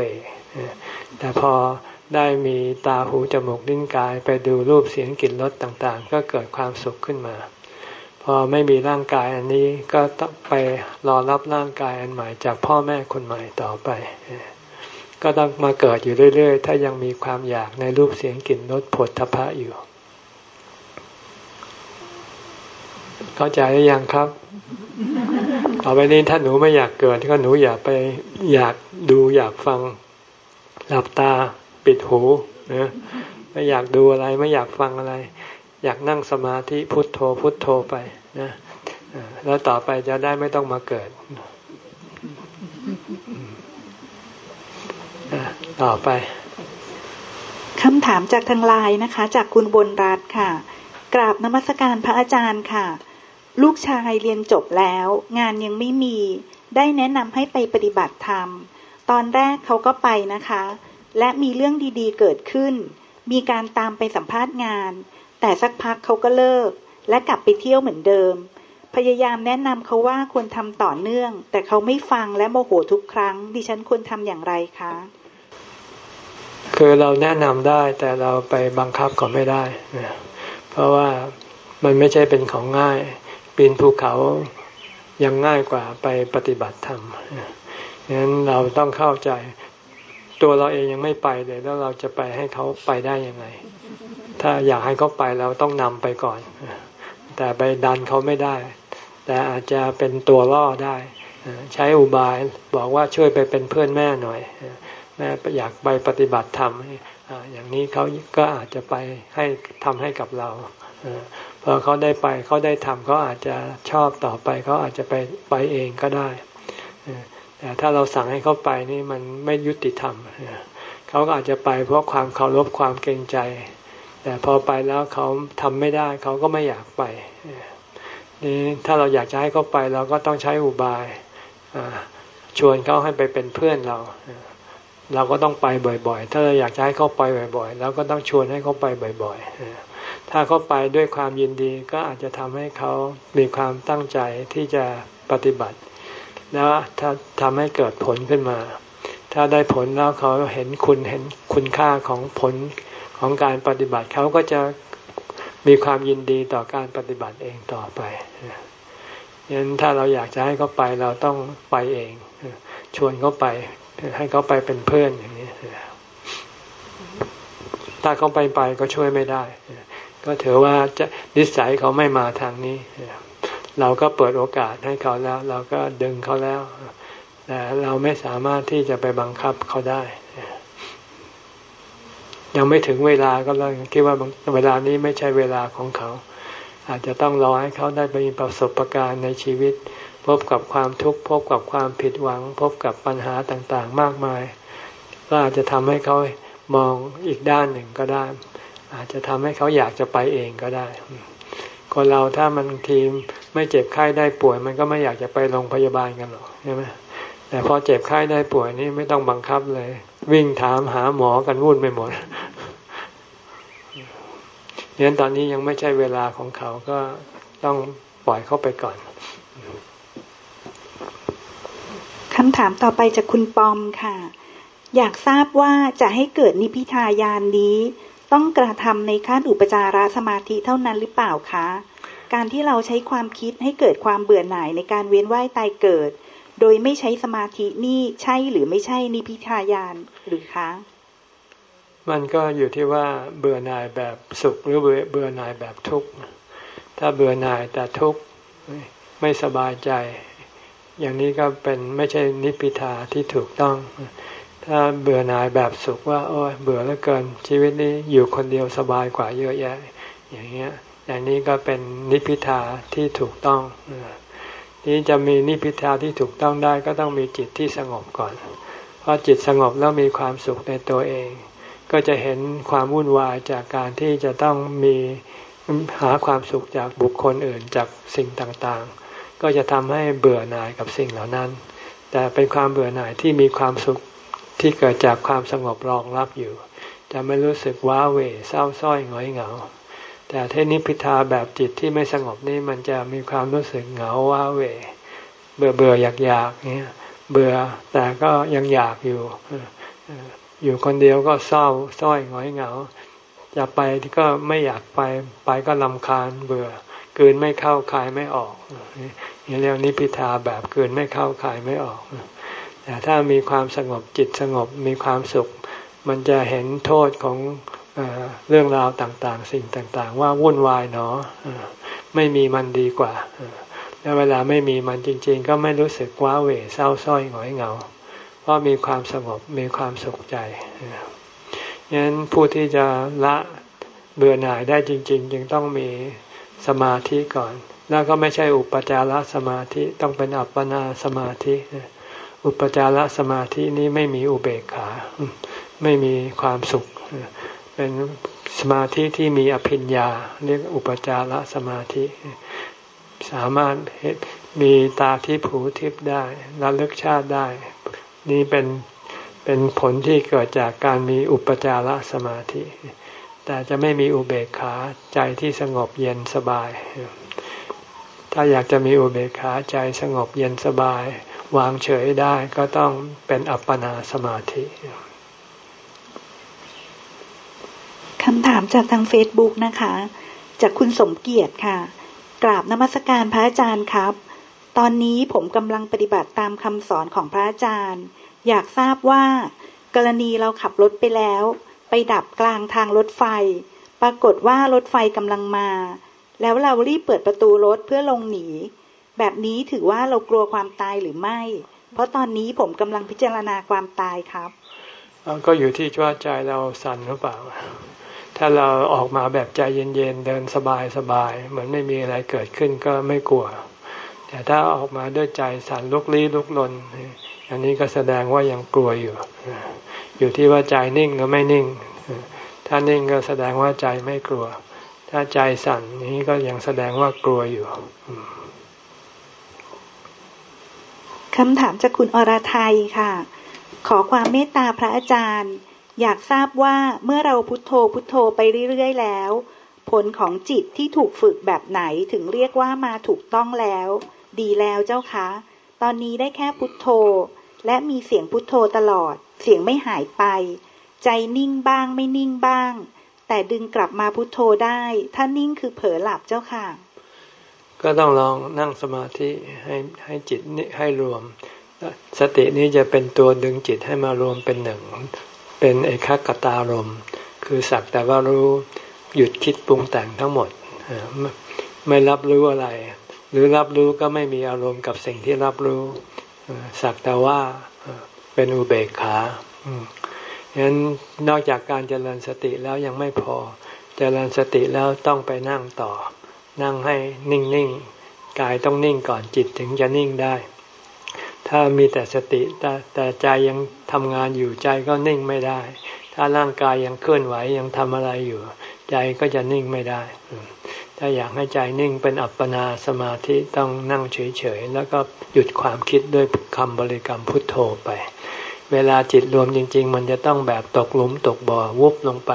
[SPEAKER 1] แต่พอได้มีตาหูจมูกลิ้นกาย ไปดูรูปเสียงกลิ่นรสต่างๆ ก็เกิดความสุขขึ้นมา พอไม่มีร่างกายอันนี้ก็ต้องไปรอรับร่างกายอันใหม่จากพ่อแม่คนใหม่ต่อไป ก็ต้องมาเกิดอยู่เรื่อย ๆ ถ้ายังมีความอยากในรูปเสียงกลิ่นรสผลทพะอยู่ เข้าใจหรือยังครับ ต่อไปนี้ถ้าหนูไม่อยากเกิดก็หนูอย่าไปอยากดูอยากฟังหลับตาปิดหูนะไม่อยากดูอะไรไม่อยากฟังอะไร อยากนั่งสมาธิพุทโธพุทโธไปนะแล้วต่อไปจะได้ไม่ต้องมาเกิดต่อไป
[SPEAKER 4] คำถามจากทางไลน์นะคะ จากคุณบนรัตค่ะ กราบนมัสการพระอาจารย์ค่ะ ลูกชายเรียนจบแล้ว งานยังไม่มี ได้แนะนำให้ไปปฏิบัติธรรม ตอนแรกเขาก็ไปนะคะ และมีเรื่องดีๆเกิดขึ้น มีการตามไปสัมภาษณ์งาน แต่สักพักเขาก็เลิก และกลับไปเที่ยวเหมือนเดิม พยายามแนะนำเขาว่าควรทำต่อเนื่อง แต่เขาไม่ฟังและโมโหทุกครั้ง ดิฉันควรทำอย่างไรคะ
[SPEAKER 1] คือเราแนะนำได้แต่เราไปบังคับเขาไม่ได้ เพราะว่ามันไม่ใช่เป็นของง่าย ปีนภูเขายังง่ายกว่าไปปฏิบัติธรรมงั้นเราต้องเข้าใจ ตัวเราเองยังไม่ไปเลย แล้วเราจะไปให้เขาไปได้ยังไง ถ้าอยากให้เขาไปเราต้องนำไปก่อน แต่ไปดันเขาไม่ได้ แต่อาจจะเป็นตัวล่อได้ ใช้อุบายบอกว่าช่วยไปเป็นเพื่อนแม่หน่อยแม่อยากไปปฏิบัติธรรมอย่างนี้เขาก็อาจจะไปให้ทำให้กับเราพอเขาได้ไปเขาได้ทำเขาอาจจะชอบต่อไปเขาอาจจะไปไปเองก็ได้แต่ถ้าเราสั่งให้เขาไปนี่มันไม่ยุติธรรมเขาก็อาจจะไปเพราะความเคารพความเกรงใจ แต่พอไปแล้วเขาทำไม่ได้เขาก็ไม่อยากไปนี่ถ้าเราอยากจะให้เขาไปเราก็ต้องใช้อุบายชวนเขาให้ไปเป็นเพื่อนเรา เราก็ต้องไปบ่อยๆ ถ้าเราอยากจะให้เขาไปบ่อยๆ เราก็ต้องชวนให้เขาไปบ่อยๆ ถ้าเขาไปด้วยความยินดีก็อาจจะทำให้เขามีความตั้งใจที่จะปฏิบัติ แล้วถ้าทำให้เกิดผลขึ้นมา ถ้าได้ผลแล้วเขาเห็นคุณเห็นคุณค่าของผล ของการปฏิบัติเขาก็จะมีความยินดีต่อการปฏิบัติเองต่อไปยันถ้าเราอยากจะให้เขาไปเราต้องไปเอง ชวนเขาไป ให้เขาไปเป็นเพื่อนอย่างนี้ถ้าเขาไปไปก็ช่วยไม่ได้ ก็ถือว่าจะนิสัยเขาไม่มาทางนี้ เราก็เปิดโอกาสให้เขาแล้ว เราก็ดึงเขาแล้ว แต่เราไม่สามารถที่จะไปบังคับเขาได้ ยังไม่ถึงเวลาก็เลยคิดว่าเวลานี้ไม่ใช่เวลาของเขา อาจจะต้องรอให้เขาได้ไปมีประสบการณ์ในชีวิต พบกับความทุกข์พบกับความผิดหวัง พบกับปัญหาต่างๆ มากมาย ก็อาจจะทำให้เขามองอีกด้านหนึ่งก็ได้ อาจจะทำให้เขาอยากจะไปเองก็ได้คนเราถ้ามันทีมไม่เจ็บไข้ได้ป่วย มันก็ไม่อยากจะไปโรงพยาบาลกันหรอกใช่ไหมแต่พอเจ็บไข้ได้ป่วยนี่ไม่ต้องบังคับเลย วิ่งถามหาหมอกันวุ่นไปหมดเนี่ยตอนนี้ยังไม่ใช่เวลาของเขาก็ต้องปล่อยเขาไปก่อน
[SPEAKER 4] คำถามต่อไปจากคุณปอมค่ะ อยากทราบว่าจะให้เกิดนิพิทายานนี้ ต้องกระทำในขั้นอุปจารสมาธิเท่านั้นหรือเปล่าคะ การที่เราใช้ความคิดให้เกิดความเบื่อหน่ายในการเวียนว่ายตายเกิด โดยไม่ใช้สมาธินี่ใช่หรือไม่ใช่นิพิทายานหรือคะ
[SPEAKER 1] มันก็อยู่ที่ว่าเบื่อหน่ายแบบสุขหรือเบื่อหน่ายแบบทุกข์ถ้าเบื่อหน่ายแต่ทุกข์ไม่สบายใจ อย่างนี้ก็เป็นไม่ใช่นิพิทาที่ถูกต้อง ถ้าเบื่อหน่ายแบบสุขว่าโอ้ยเบื่อแล้วเกิน ชีวิตนี้อยู่คนเดียวสบายกว่าเยอะแยะ อย่างเงี้ยอย่างนี้ก็เป็นนิพิทาที่ถูกต้อง นี้จะมีนิพพิทาที่ถูกต้องได้ก็ต้องมีจิตที่สงบก่อนพอจิตสงบแล้วมีความสุขในตัวเอง ก็จะเห็นความวุ่นวายจากการที่จะต้องมีหาความสุขจากบุคคลอื่นจากสิ่งต่างๆ ก็จะทำให้เบื่อหน่ายกับสิ่งเหล่านั้น แต่เป็นความเบื่อหน่ายที่มีความสุขที่เกิดจากความสงบรองรับอยู่ จะไม่รู้สึกว้าเหวเศร้าส้อยหงอยเหงา แต่เทนิพิทาแบบจิตที่ไม่สงบนี่มันจะมีความรู้สึกเหงาว้าเวเบื่อเบื่ออยากอยากเนี่ยเบื่อแต่ก็ยังอยากอยู่ อยู่คนเดียวก็เศร้าส้อยหงอยเหงาจะไปก็ไม่อยากไปไปก็ลำคาญเบื่อเกินไม่เข้าคายไม่ออกนี่เรียกนิพิทาแบบเกินไม่เข้าคายไม่ออกแต่ถ้ามีความสงบจิตสงบมีความสุข มันจะเห็นโทษของ เรื่องราวต่างๆ สิ่งต่างๆ ว่าวุ่นวายเนาะไม่มีมันดีกว่าแล้วเวลาไม่มีมันจริง ๆ ก็ไม่รู้สึกว้าเหวเศร้าส้อยหงอยเหงา เพราะมีความสงบมีความสุขใจฉะนั้นผู้ที่จะละเบื่อหน่ายได้จริง ๆ จึงต้องมีสมาธิก่อน แล้วก็ไม่ใช่อุปจารสมาธิต้องเป็นอัปปนาสมาธิ อุปจารสมาธินี้ไม่มีอุเบกขา ไม่มีความสุข เป็นสมาธิที่มีอภิญญา เรียกอุปจารสมาธิ สามารถมีตาที่ผูทิพได้ระลึกชาติได้ นี่เป็นเป็นผลที่เกิดจากการมีอุปจารสมาธิ แต่จะไม่มีอุเบกขาใจที่สงบเย็นสบาย ถ้าอยากจะมีอุเบกขาใจสงบเย็นสบาย วางเฉยได้ก็ต้องเป็นอัปปนาสมาธิ
[SPEAKER 4] คำถามจากทางเฟซบุ๊กนะคะ จากคุณสมเกียรติค่ะ กราบนมัสการพระอาจารย์ครับ ตอนนี้ผมกำลังปฏิบัติตามคำสอนของพระอาจารย์ อยากทราบว่า กรณีเราขับรถไปแล้ว ไปดับกลางทางรถไฟ ปรากฏว่ารถไฟกำลังมา แล้วเรารีบเปิดประตูรถเพื่อลงหนี แบบนี้ถือว่าเรากลัวความตายหรือไม่ เพราะตอนนี้ผมกำลังพิจารณาความตายครับ
[SPEAKER 1] ก็อยู่ที่ว่าใจเราสั่นหรือเปล่า ถ้าเราออกมาแบบใจเย็นๆเดินสบายๆเหมือนไม่มีอะไรเกิดขึ้นก็ไม่กลัว แต่ถ้าออกมาด้วยใจสั่นลุกลี้ลุกลน อันนี้ก็แสดงว่ายังกลัวอยู่ อยู่ที่ว่าใจนิ่งหรือไม่นิ่ง ถ้านิ่งก็แสดงว่าใจไม่กลัว ถ้าใจสั่นนี้ก็ยังแสดงว่ากลัวอยู่
[SPEAKER 4] คำถามจากคุณอรไทยค่ะ ขอความเมตตาพระอาจารย์ อยากทราบว่าเมื่อเราพุทโธพุทโธไปเรื่อยๆแล้ว ผลของจิตที่ถูกฝึกแบบไหนถึงเรียกว่ามาถูกต้องแล้ว ดีแล้วเจ้าคะ ตอนนี้ได้แค่พุทโธ และมีเสียงพุทโธตลอด เสียงไม่หายไป ใจนิ่งบ้างไม่นิ่งบ้าง แต่ดึงกลับมาพุทโธได้ ถ้านิ่งคือเผลอหลับเจ้าค่ะ
[SPEAKER 1] ก็ต้องลองนั่งสมาธิให้ให้จิตให้รวมสตินี้จะเป็นตัวดึงจิตให้มารวมเป็นหนึ่ง เป็นเอกคตารมคือสักแต่ว่ารู้หยุดคิดปรุงแต่งทั้งหมด ไม่รับรู้อะไร หรือรับรู้ก็ไม่มีอารมณ์กับสิ่งที่รับรู้สักแต่ว่าเป็นอุเบกขาฉะนั้นนอกจากการเจริญสติแล้วยังไม่พอ เจริญสติแล้วต้องไปนั่งต่อ นั่งให้นิ่งๆ กายต้องนิ่งก่อนจิตถึงจะนิ่งได้ ถ้ามีแต่สติแต่แต่ใจยังทำงานอยู่ใจก็นิ่งไม่ได้ ถ้าร่างกายยังเคลื่อนไหวยังทำอะไรอยู่ ใจก็จะนิ่งไม่ได้ ถ้าอยากให้ใจนิ่งเป็นอัปปนาสมาธิต้องนั่งเฉยๆ แล้วก็หยุดความคิดด้วยคำบริกรรมพุทโธไป เวลาจิตรวมจริง ๆ มันจะต้องแบบตกหลุมตกบ่อวุบลงไป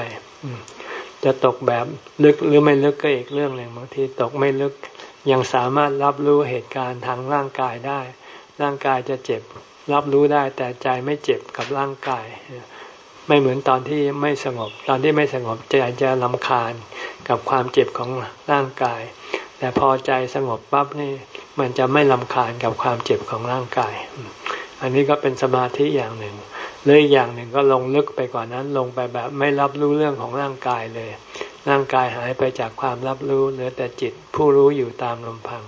[SPEAKER 1] จะตกแบบลึกหรือไม่ลึกก็อีกเรื่องหนึ่งบางทีตกไม่ลึกยังสามารถรับรู้เหตุการณ์ทางร่างกายได้ ร่างกายจะเจ็บ รับรู้ได้แต่ใจไม่เจ็บกับร่างกาย ไม่เหมือนตอนที่ไม่สงบ ตอนที่ไม่สงบใจจะลำคาญกับความเจ็บของร่างกาย แต่พอใจสงบปั๊บนี่มันจะไม่ลำคาญกับความเจ็บของร่างกาย อันนี้ก็เป็นสมาธิอย่างหนึ่งหรืออย่างหนึ่งก็ลงลึกไปกว่านั้นลงไปแบบไม่รับรู้เรื่องของร่างกายเลย ร่างกายหายไปจากความรับรู้เหลือแต่จิตผู้รู้อยู่ตามลำพัง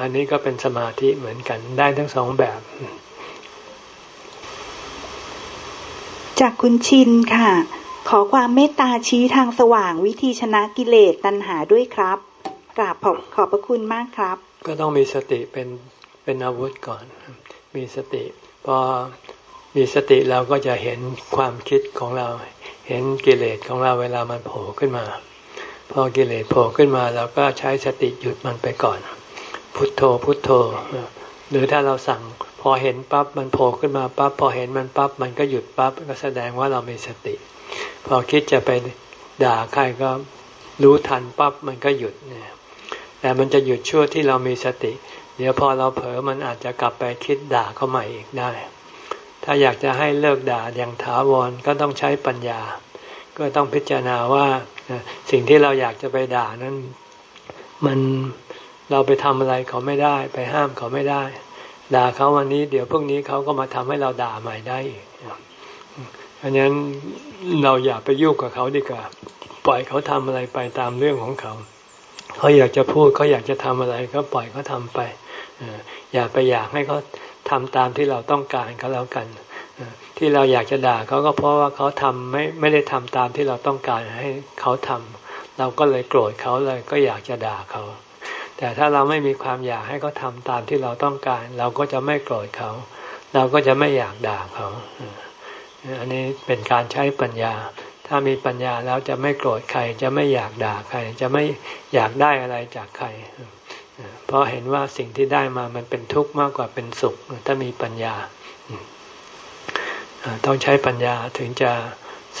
[SPEAKER 1] อันนี้ก็เป็นสมาธิเหมือนกันได้ทั้งสองแบบ
[SPEAKER 4] จากคุณชินค่ะ ขอความเมตตาชี้ทางสว่างวิธีชนะกิเลสตัณหาด้วยครับกราบขอบขอบพระคุณมากครับ
[SPEAKER 1] ก็ต้องมีสติเป็นเป็นอาวุธก่อน มีสติ พอมีสติเราก็จะเห็นความคิดของเรา เห็นกิเลสของเราเวลามันโผล่ขึ้นมา พอกิเลสโผล่ขึ้นมาเราก็ใช้สติหยุดมันไปก่อน พุทโธพุทโธ หรือถ้าเราสั่งพอเห็นปั๊บมันโผล่ขึ้นมาปั๊บพอเห็นมันปั๊บมันก็หยุดปั๊บก็แสดงว่าเรามีสติ พอคิดจะไปด่าใครก็รู้ทันปั๊บมันก็หยุดเนี่ยแต่มันจะหยุดชั่วที่เรามีสติ เดี๋ยวพอเราเผลอมันอาจจะกลับไปคิดด่าเขาใหม่อีกได้ ถ้าอยากจะให้เลิกด่าอย่างถาวรก็ต้องใช้ปัญญา ก็ต้องพิจารณาว่าสิ่งที่เราอยากจะไปด่านั้นมัน เราไปทำอะไรเขาไม่ได้ ไปห้ามเขาไม่ได้ ด่าเขาวันนี้ เดี๋ยวพรุ่งนี้เขาก็มาทำให้เราด่าใหม่ได้อีกเพราะฉะนั้นเราอย่าไปยุ่งกับเขาดีกว่า ปล่อยเขาทำอะไรไปตามเรื่องของเขา เขาอยากจะพูดเขาอยากจะทำอะไรก็ปล่อยเขาทาไปอย่าไปอยากให้เขาทำตามที่เราต้องการก็แล้วกันที่เราอยากจะด่าเขาก็เพราะว่าเขาทำไม่ไม่ได้ทำตามที่เราต้องการให้เขาทำเราก็เลยโกรธเขาเลยก็อยากจะด่าเขา แต่ถ้าเราไม่มีความอยากให้เขาทาตามที่เราต้องการ เราก็จะไม่โกรธเขา เราก็จะไม่อยากด่าเขาอันนี้เป็นการใช้ปัญญา ถ้ามีปัญญาแล้วจะไม่โกรธใคร จะไม่อยากด่าใคร จะไม่อยากได้อะไรจากใคร เพราะเห็นว่าสิ่งที่ได้มามันเป็นทุกข์มากกว่าเป็นสุข ถ้ามีปัญญา ต้องใช้ปัญญาถึงจะ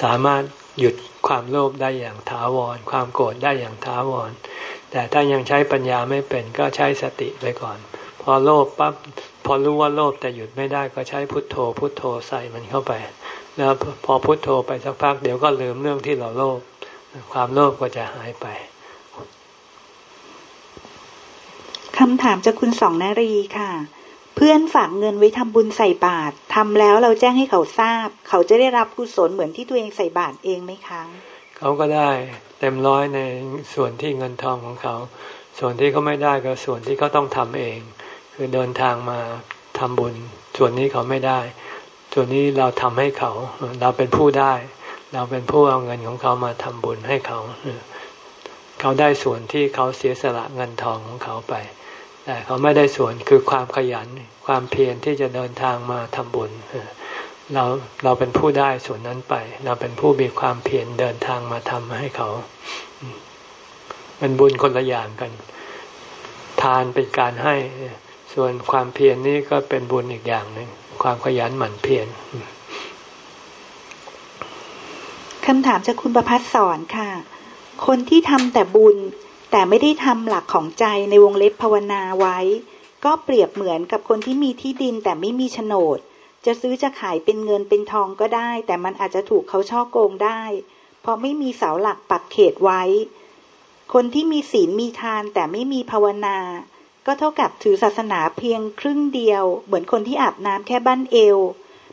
[SPEAKER 1] สามารถ หยุดความโลภได้อย่างถาวร ความโกรธได้อย่างถาวร แต่ถ้ายังใช้ปัญญาไม่เป็นก็ใช้สติไปก่อน พอโลภปั๊บพอรู้ว่าโลภแต่หยุดไม่ได้ก็ใช้พุทโธ พุทโธใส่มันเข้าไปแล้วพอพุทโธไปสักพักเดี๋ยวก็ลืมเรื่องที่เราโลภความโลภก็จะหายไป
[SPEAKER 4] คำถามจากคุณสองนารีค่ะ เพื่อนฝากเงินไว้ทำบุญใส่บาตรทำแล้วเราแจ้งให้เขาทราบ เขาจะได้รับกุศลเหมือนที่ตัวเองใส่บาตรเองไหมคะ
[SPEAKER 1] เขาก็ได้เต็มร้อยในส่วนที่เงินทองของเขา ส่วนที่เขาไม่ได้ก็ส่วนที่เขาต้องทำเอง คือเดินทางมาทำบุญ ส่วนนี้เขาไม่ได้ ส่วนนี้เราทำให้เขา เราเป็นผู้ได้ เราเป็นผู้เอาเงินของเขามาทำบุญให้เขา เขาได้ส่วนที่เขาเสียสละเงินทองของเขาไป แต่เขาไม่ได้ส่วนคือความขยันความเพียรที่จะเดินทางมาทำบุญเราเราเป็นผู้ได้ส่วนนั้นไป เราเป็นผู้มีความเพียรเดินทางมาทำให้เขาเป็นบุญคนละอย่างกัน ทานเป็นการให้ ส่วนความเพียรนนี่ก็เป็นบุญอีกอย่างหนึ่งความขยันหมั่นเพียร
[SPEAKER 4] คำถามจากคุณประพัฒสอนค่ะ คนที่ทำแต่บุญ แต่ไม่ได้ทำหลักของใจในวงเล็บภาวนาไว้ ก็เปรียบเหมือนกับคนที่มีที่ดินแต่ไม่มีโฉนด จะซื้อจะขายเป็นเงินเป็นทองก็ได้ แต่มันอาจจะถูกเขาช่อโกงได้ เพราะไม่มีเสาหลักปักเขตไว้ คนที่มีศีลมีทานแต่ไม่มีภาวนา ก็เท่ากับถือศาสนาเพียงครึ่งเดียว เหมือนคนที่อาบน้ำแค่บั้นเอว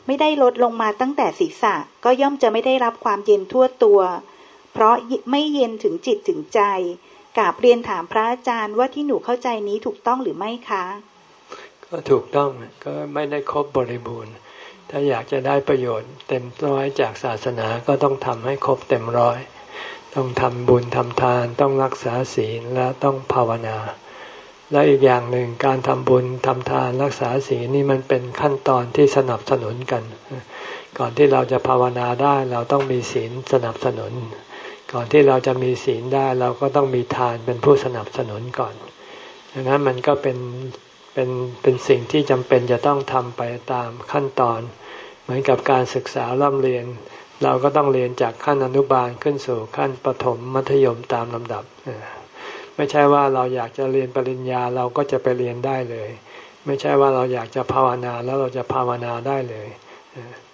[SPEAKER 4] ไม่ได้ลดลงมาตั้งแต่ศีรษะ ก็ย่อมจะไม่ได้รับความเย็นทั่วตัว เพราะไม่เย็นถึงจิตถึงใจ กราบเรียนถามพระอาจารย์ว่าที่หนูเข้าใจนี้ถูกต้องหรือไม่คะ
[SPEAKER 1] ก็ถูกต้องก็ไม่ได้ครบบริบูรณ์ ถ้าอยากจะได้ประโยชน์ เต็มร้อยจากศาสนาก็ต้องทำให้ครบเต็มร้อย ต้องทำบุญทำทาน ต้องรักษาศีลและต้องภาวนา และอีกอย่างหนึ่งการทำบุญทำทานรักษาศีลนี่มันเป็นขั้นตอนที่สนับสนุนกัน ก่อนที่เราจะภาวนาได้เราต้องมีศีลสนับสนุน ก่อนที่เราจะมีศีลได้เราก็ต้องมีทานเป็นผู้สนับสนุนก่อนดังนั้นมันก็เป็นเป็นเป็นสิ่งที่จำเป็นจะต้องทำไปตามขั้นตอน เหมือนกับการศึกษาร่ำเรียน เราก็ต้องเรียนจากขั้นอนุบาลขึ้นสู่ขั้นประถมมัธยมตามลำดับ ไม่ใช่ว่าเราอยากจะเรียนปริญญาเราก็จะไปเรียนได้เลย ไม่ใช่ว่าเราอยากจะภาวนาแล้วเราจะภาวนาได้เลย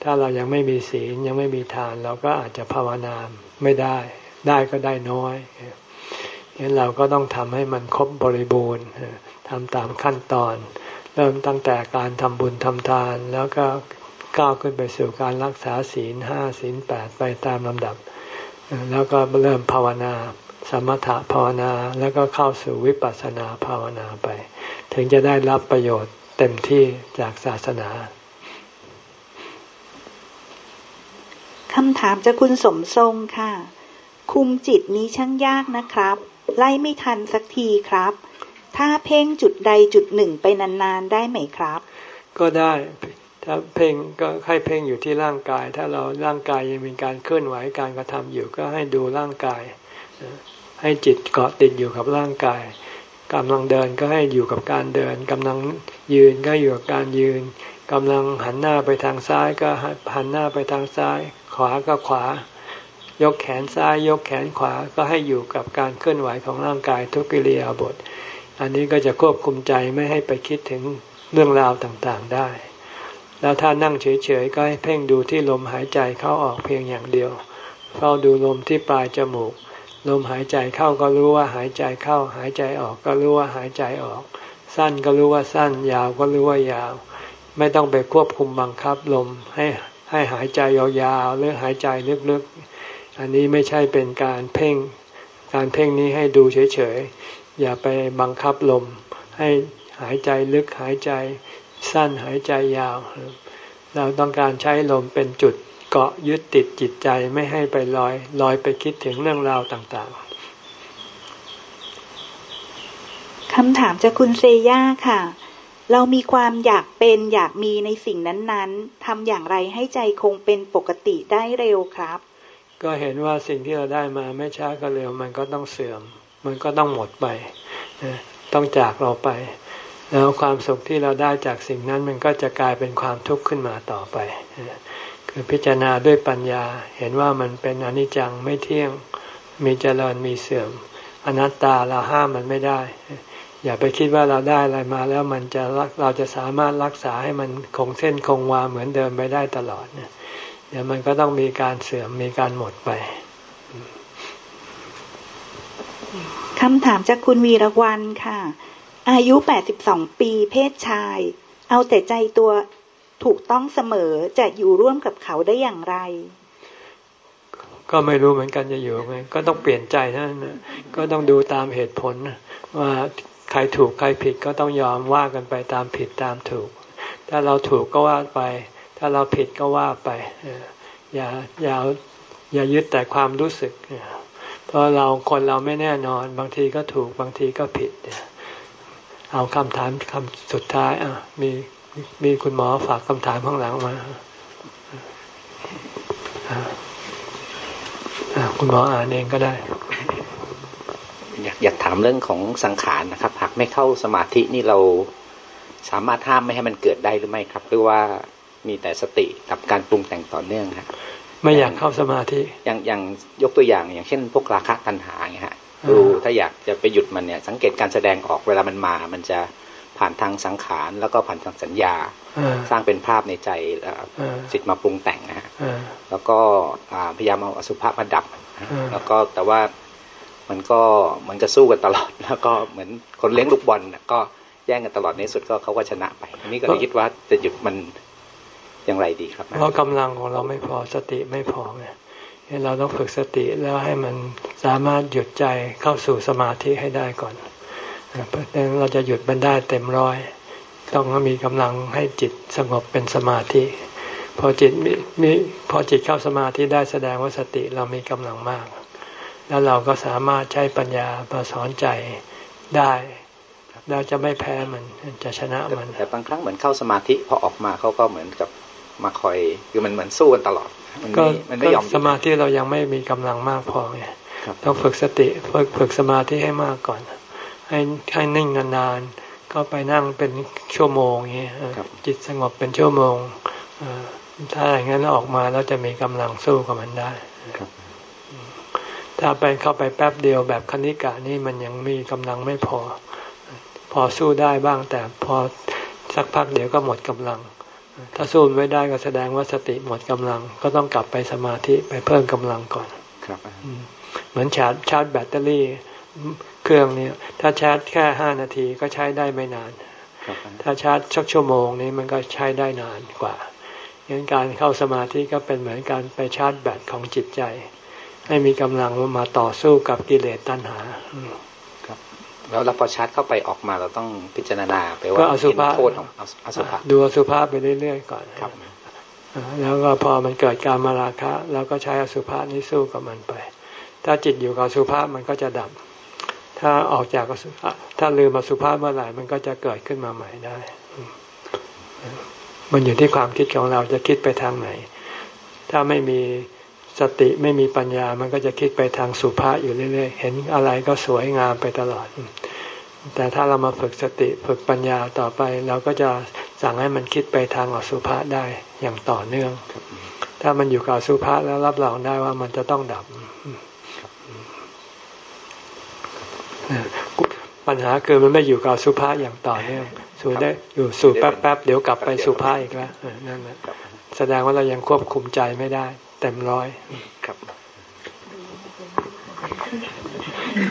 [SPEAKER 1] ถ้าเรายังไม่มีศีลยังไม่มีทาน เราก็อาจจะภาวนาไม่ได้ ได้ก็ได้น้อยงั้นเราก็ต้องทำให้มันครบบริบูรณ์ทำตามขั้นตอน เริ่มตั้งแต่การทำบุญทำทาน แล้วก็ก้าวขึ้นไปสู่การรักษาศีลห้าศีลแปดไปตามลำดับ แล้วก็เริ่มภาวนาสมถะภาวนาแล้วก็เข้าสู่วิปัสสนาภาวนาไป ถึงจะได้รับประโยชน์เต็มที่จากศาสนา
[SPEAKER 4] คำถามจากคุณสมทรงค่ะ คุมจิตนี้ช่างยากนะครับ ไล่ไม่ทันสักทีครับ ถ้าเพ่งจุดใดจุดหนึ่งไปนานๆได้ไหมครับ
[SPEAKER 1] ก็ได้ ถ้าเพ่งก็ให้เพ่งอยู่ที่ร่างกาย ถ้าเราร่างกายยังมีการเคลื่อนไหวการกระทำอยู่ก็ให้ดูร่างกาย ให้จิตเกาะติดอยู่กับร่างกายกำลังเดินก็ให้อยู่กับการเดินกำลังยืนก็อยู่กับการยืนกำลังหันหน้าไปทางซ้ายก็หันหน้าไปทางซ้าย ขวาก็ขวา ยกแขนซ้าย ยกแขนขวาก็ให้อยู่กับการเคลื่อนไหวของร่างกายทุกิริยาบท อันนี้ก็จะควบคุมใจไม่ให้ไปคิดถึงเรื่องราวต่างๆได้ แล้วถ้านั่งเฉยๆก็ให้เพ่งดูที่ลมหายใจเข้าออกเพียงอย่างเดียวเฝ้าดูลมที่ปลายจมูก ลมหายใจเข้าก็รู้ว่าหายใจเข้า หายใจออกก็รู้ว่าหายใจออก สั้นก็รู้ว่าสั้น ยาวก็รู้ว่ายาว ไม่ต้องไปควบคุมบังคับลมให้ให้หายใจยาวๆหรือหายใจลึกๆ อันนี้ไม่ใช่เป็นการเพ่ง การเพ่งนี้ให้ดูเฉยๆ อย่าไปบังคับลม ให้หายใจลึกหายใจสั้นหายใจยาว เราต้องการใช้ลมเป็นจุดเกาะยึดติดจิตใจไม่ให้ไปลอยลอยไปคิดถึงเรื่องราวต่าง
[SPEAKER 4] ๆ คำถามจากคุณเซย่าค่ะ เรามีความอยากเป็นอยากมีในสิ่งนั้นๆทำอย่างไรให้ใจคงเป็นปกติได้เร็วครับ
[SPEAKER 1] ก็เห็นว่าสิ่งที่เราได้มาไม่ช้าก็เร็ว มันก็ต้องเสื่อม มันก็ต้องหมดไป ต้องจากเราไป แล้วความสุขที่เราได้จากสิ่งนั้นมันก็จะกลายเป็นความทุกข์ขึ้นมาต่อไป คือพิจารณาด้วยปัญญา เห็นว่ามันเป็นอนิจจังไม่เที่ยง มีเจริญมีเสื่อม อนัตตาเราห้ามมันไม่ได้ อย่าไปคิดว่าเราได้อะไรมาแล้วมันจะเราจะสามารถรักษาให้มันคงเส้นคงวาเหมือนเดิมไปได้ตลอดเนี่ย เดี๋ยวมันก็ต้องมีการเสื่อมมีการหมดไป
[SPEAKER 4] คำถามจากคุณวีรวันค่ะ อายุ 82 ปี เพศชาย เอาแต่ใจตัวถูกต้องเสมอจะอยู่ร่วมกับเขาได้อย่างไร
[SPEAKER 1] ก็ไม่รู้เหมือนกันจะอยู่ไงก็ต้องเปลี่ยนใจนั่นก็ต้องดูตามเหตุผลว่าใครถูกใครผิดก็ต้องยอมว่ากันไปตามผิดตามถูก ถ้าเราถูกก็ว่าไป ถ้าเราผิดก็ว่าไปอย่าอย่าอย่ายึดแต่ความรู้สึก เพราะเราคนเราไม่แน่นอน บางทีก็ถูกบางทีก็ผิด เอาคำถามคำสุดท้ายอะมีมีคุณหมอฝากคำถามข้างหลังมาคุณหมออ่านเองก็ได้
[SPEAKER 6] อยากอยากถามเรื่องของสังขารนะครับหากไม่เข้าสมาธินี่เราสามารถห้ามไม่ให้มันเกิดได้หรือไม่ครับ หรือว่า มีแต่สติกับการปรุงแต่งต่อเนื่องครับ
[SPEAKER 1] ไม่อยากเข้าสมาธิ
[SPEAKER 6] อย่างอย่างยกตัวอย่างอย่างเช่น พวกราคะตัณหาเงี้ยฮะดูถ้าอยากจะไปหยุดมันเนี่ยสังเกตการแสดงออกเวลามันมา มันจะผ่านทางสังขารแล้วก็ผ่านทางสัญญา สร้างเป็นภาพในใจจิตมาปรุงแต่งนะฮะแล้วก็พยายามเอาอสุภะมาดับ แล้วก็แต่ว่ามันก็มันจะสู้กันตลอด แล้วก็เหมือนคนเลี้ยงลูกบอลก็แย่งกันตลอดในสุดก็เขาก็ชนะไปอันนี้ก็เลยคิดว่าจะหยุดมัน อย่างไรดีครับ
[SPEAKER 1] เพราะกำลังของเราไม่พอสติไม่พอไงเราต้องฝึกสติแล้วให้มันสามารถหยุดใจเข้าสู่สมาธิให้ได้ก่อนเราจะหยุดมันได้เต็มร้อย ต้องมีกำลังให้จิตสงบเป็นสมาธิ พอจิตมีมีพอจิตเข้าสมาธิได้แสดงว่าสติเรามีกำลังมาก แล้วเราก็สามารถใช้ปัญญามาสอนใจได้เราจะไม่แพ้มันจะชนะมัน
[SPEAKER 6] แต่บางครั้งเหมือนเข้าสมาธิพอออกมาเขาก็เหมือนกับ มาคอยคือมันเหมือนสู้กันตลอด
[SPEAKER 1] มันไม่มันไม่ยอมสมาธิเรายังไม่มีกำลังมากพอไงต้องฝึกสติฝึกฝึกสมาธิให้มากก่อน ให้ให้นิ่งนานๆก็ไปนั่งเป็นชั่วโมงอย่างนี้จิตสงบเป็นชั่วโมงถ้าอย่างนั้นออกมาแล้วจะมีกำลังสู้กับมันได้ถ้าไปเข้าไปแป๊บเดียวแบบคณิกะนี่มันยังมีกำลังไม่พอ พอสู้ได้บ้างแต่พอสักพักเดี๋ยวก็หมดกำลัง ถ้าสู้ไม่ได้ก็แสดงว่าสติหมดกำลัง ก็ต้องกลับไปสมาธิไปเพิ่มกำลังก่อน
[SPEAKER 6] ครับ
[SPEAKER 1] เหมือนชาร์จชาร์จแบตเตอรี่เครื่องนี้ถ้าชาร์จแค่ห้านาทีก็ใช้ได้ไม่นาน ถ้าชาร์จสักชั่วโมงนี้มันก็ใช้ได้นานกว่างั้นการเข้าสมาธิก็เป็นเหมือนการไปชาร์จแบตของจิตใจ ให้มีกำลังมาต่อสู้กับกิเลสตัณหา
[SPEAKER 6] ครับ แล้วเราพอชาร์จเข้าไปออกมาเราต้องพิจารณาไปว่าเห็นโทษของอสุภะ
[SPEAKER 1] ดูอสุภะไปเรื่อยๆก่อนครับแล้วก็พอมันเกิดการมาราคะเราก็ใช้อสุภะนี้สู้กับมันไป ถ้าจิตอยู่กับอสุภะมันก็จะดับ ถ้าออกจากถ้าลืมมาสุภาพเมื่อไหร่มันก็จะเกิดขึ้นมาใหม่ได้ มันอยู่ที่ความคิดของเราจะคิดไปทางไหน ถ้าไม่มี สติไม่มีปัญญามันก็จะคิดไปทางสุภาพอยู่เรื่อยๆ เห็นอะไรก็สวยงามไปตลอด แต่ถ้าเรามาฝึกสติฝึกปัญญาต่อไป เราก็จะสั่งให้มันคิดไปทางอสุภะได้อย่างต่อเนื่อง ถ้ามันอยู่กับอสุภะแล้วรับรองได้ว่ามันจะต้องดับ ปัญหาคือมันไม่อยู่กับสุภาอย่างต่อเนื่องสูได้อยู่สู่แป๊บๆเดี๋ยวกลับไปสุภาอีกแล้วนั่นแหละแสดงว่าเรายังควบคุมใจไม่ได้ เต็มร้อยครับ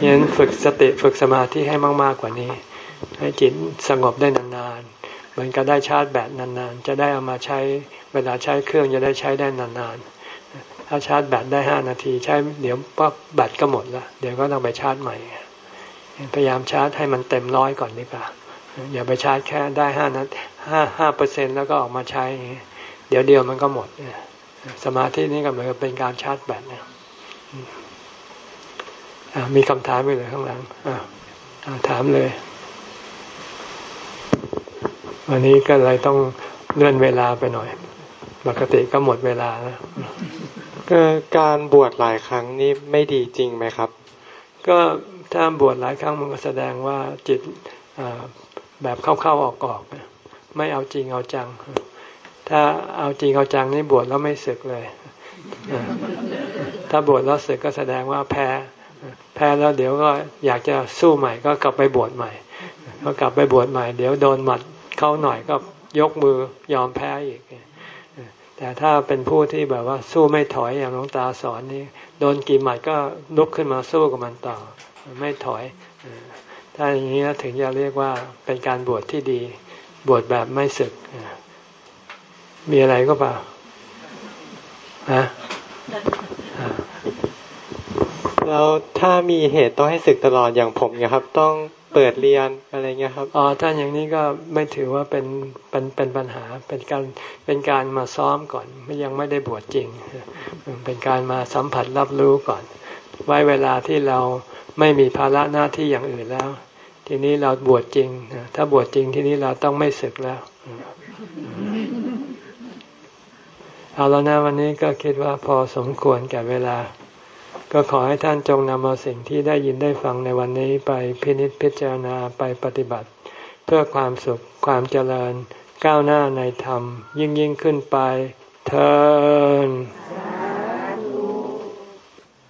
[SPEAKER 1] ยันฝึกสติฝึกสมาธิให้มาก ๆกว่านี้ ให้จิตสงบได้นานๆเหมือนกับได้ชาร์จแบตนานๆ จะได้เอามาใช้เวลาใช้เครื่องจะได้ใช้ได้นานๆ ถ้าชาร์จแบตได้ห้านาที ใช้เดี๋ยวปั๊บแบตก็หมดละเดี๋ยวก็ต้องไปชาร์จใหม่ พยายามชาร์จให้มันเต็มร้อยก่อนดีกว่าอย่าไปชาร์จแค่ได้ห้านัดห้าห้าเปอร์เซ็นแล้วก็ออกมาใช้ เดี๋ยวเดียวมันก็หมด สมาธินี่ก็เหมือนเป็นการชาร์จแบตนะมีคำถามไปเลยข้างหลังถามเลย วันนี้ก็เลยต้องเลื่อนเวลาไปหน่อย ปกติก็หมดเวลาแล้ว
[SPEAKER 7] ก็การบวชหลายครั้งนี่ไม่ดีจริงไหมครับ
[SPEAKER 1] ก็ถ้าบวชหลายครั้งมันก็แสดงว่าจิตแบบเข้าๆออกๆไม่เอาจริงเอาจัง ถ้าเอาจริงเอาจังนี่บวชแล้วไม่ศึกเลย ถ้าบวชแล้วศึกก็แสดงว่าแพ้ แพ้แล้วเดี๋ยวก็อยากจะสู้ใหม่ก็กลับไปบวชใหม่ก็กลับไปบวชใหม่ เดี๋ยวโดนหมัดเข้าหน่อยก็ยกมือยอมแพ้อีก แต่ถ้าเป็นผู้ที่แบบว่าสู้ไม่ถอยอย่างหลวงตาสอนนี่โดนกี่หมัดก็ลุกขึ้นมาสู้กับมันต่อ ไม่ถอย ถ้าอย่างนี้ถึงจะเรียกว่าเป็นการบวชที่ดี บวชแบบไม่ศึก มีอะไรก็เปล่าฮะ
[SPEAKER 7] แล้วถ้ามีเหตุต้องให้ศึกตลอดอย่างผมเนี่ยครับ ต้องเปิดเรียนอะไรเงี้ยครับ
[SPEAKER 1] อ๋อถ้าอย่างนี้ก็ไม่ถือว่าเป็นเป็นเป็นปัญหาเป็นการเป็นการมาซ้อมก่อนไม่ยังไม่ได้บวชจริง เป็นการมาสัมผัสรับรู้ก่อน ไว้เวลาที่เราไม่มีภาระหน้าที่อย่างอื่นแล้ว ทีนี้เราบวชจริงถ้าบวชจริงทีนี้เราต้องไม่ศึกแล้ว เอาแล้วนะวันนี้ก็คิดว่าพอสมควรแก่เวลา ก็ขอให้ท่านจงนำเอาสิ่งที่ได้ยินได้ฟังในวันนี้ไปพินิจพิจารณาไปปฏิบัติ เพื่อความสุขความเจริญก้าวหน้าในธรรม ยิ่งยิ่งขึ้นไปเทอ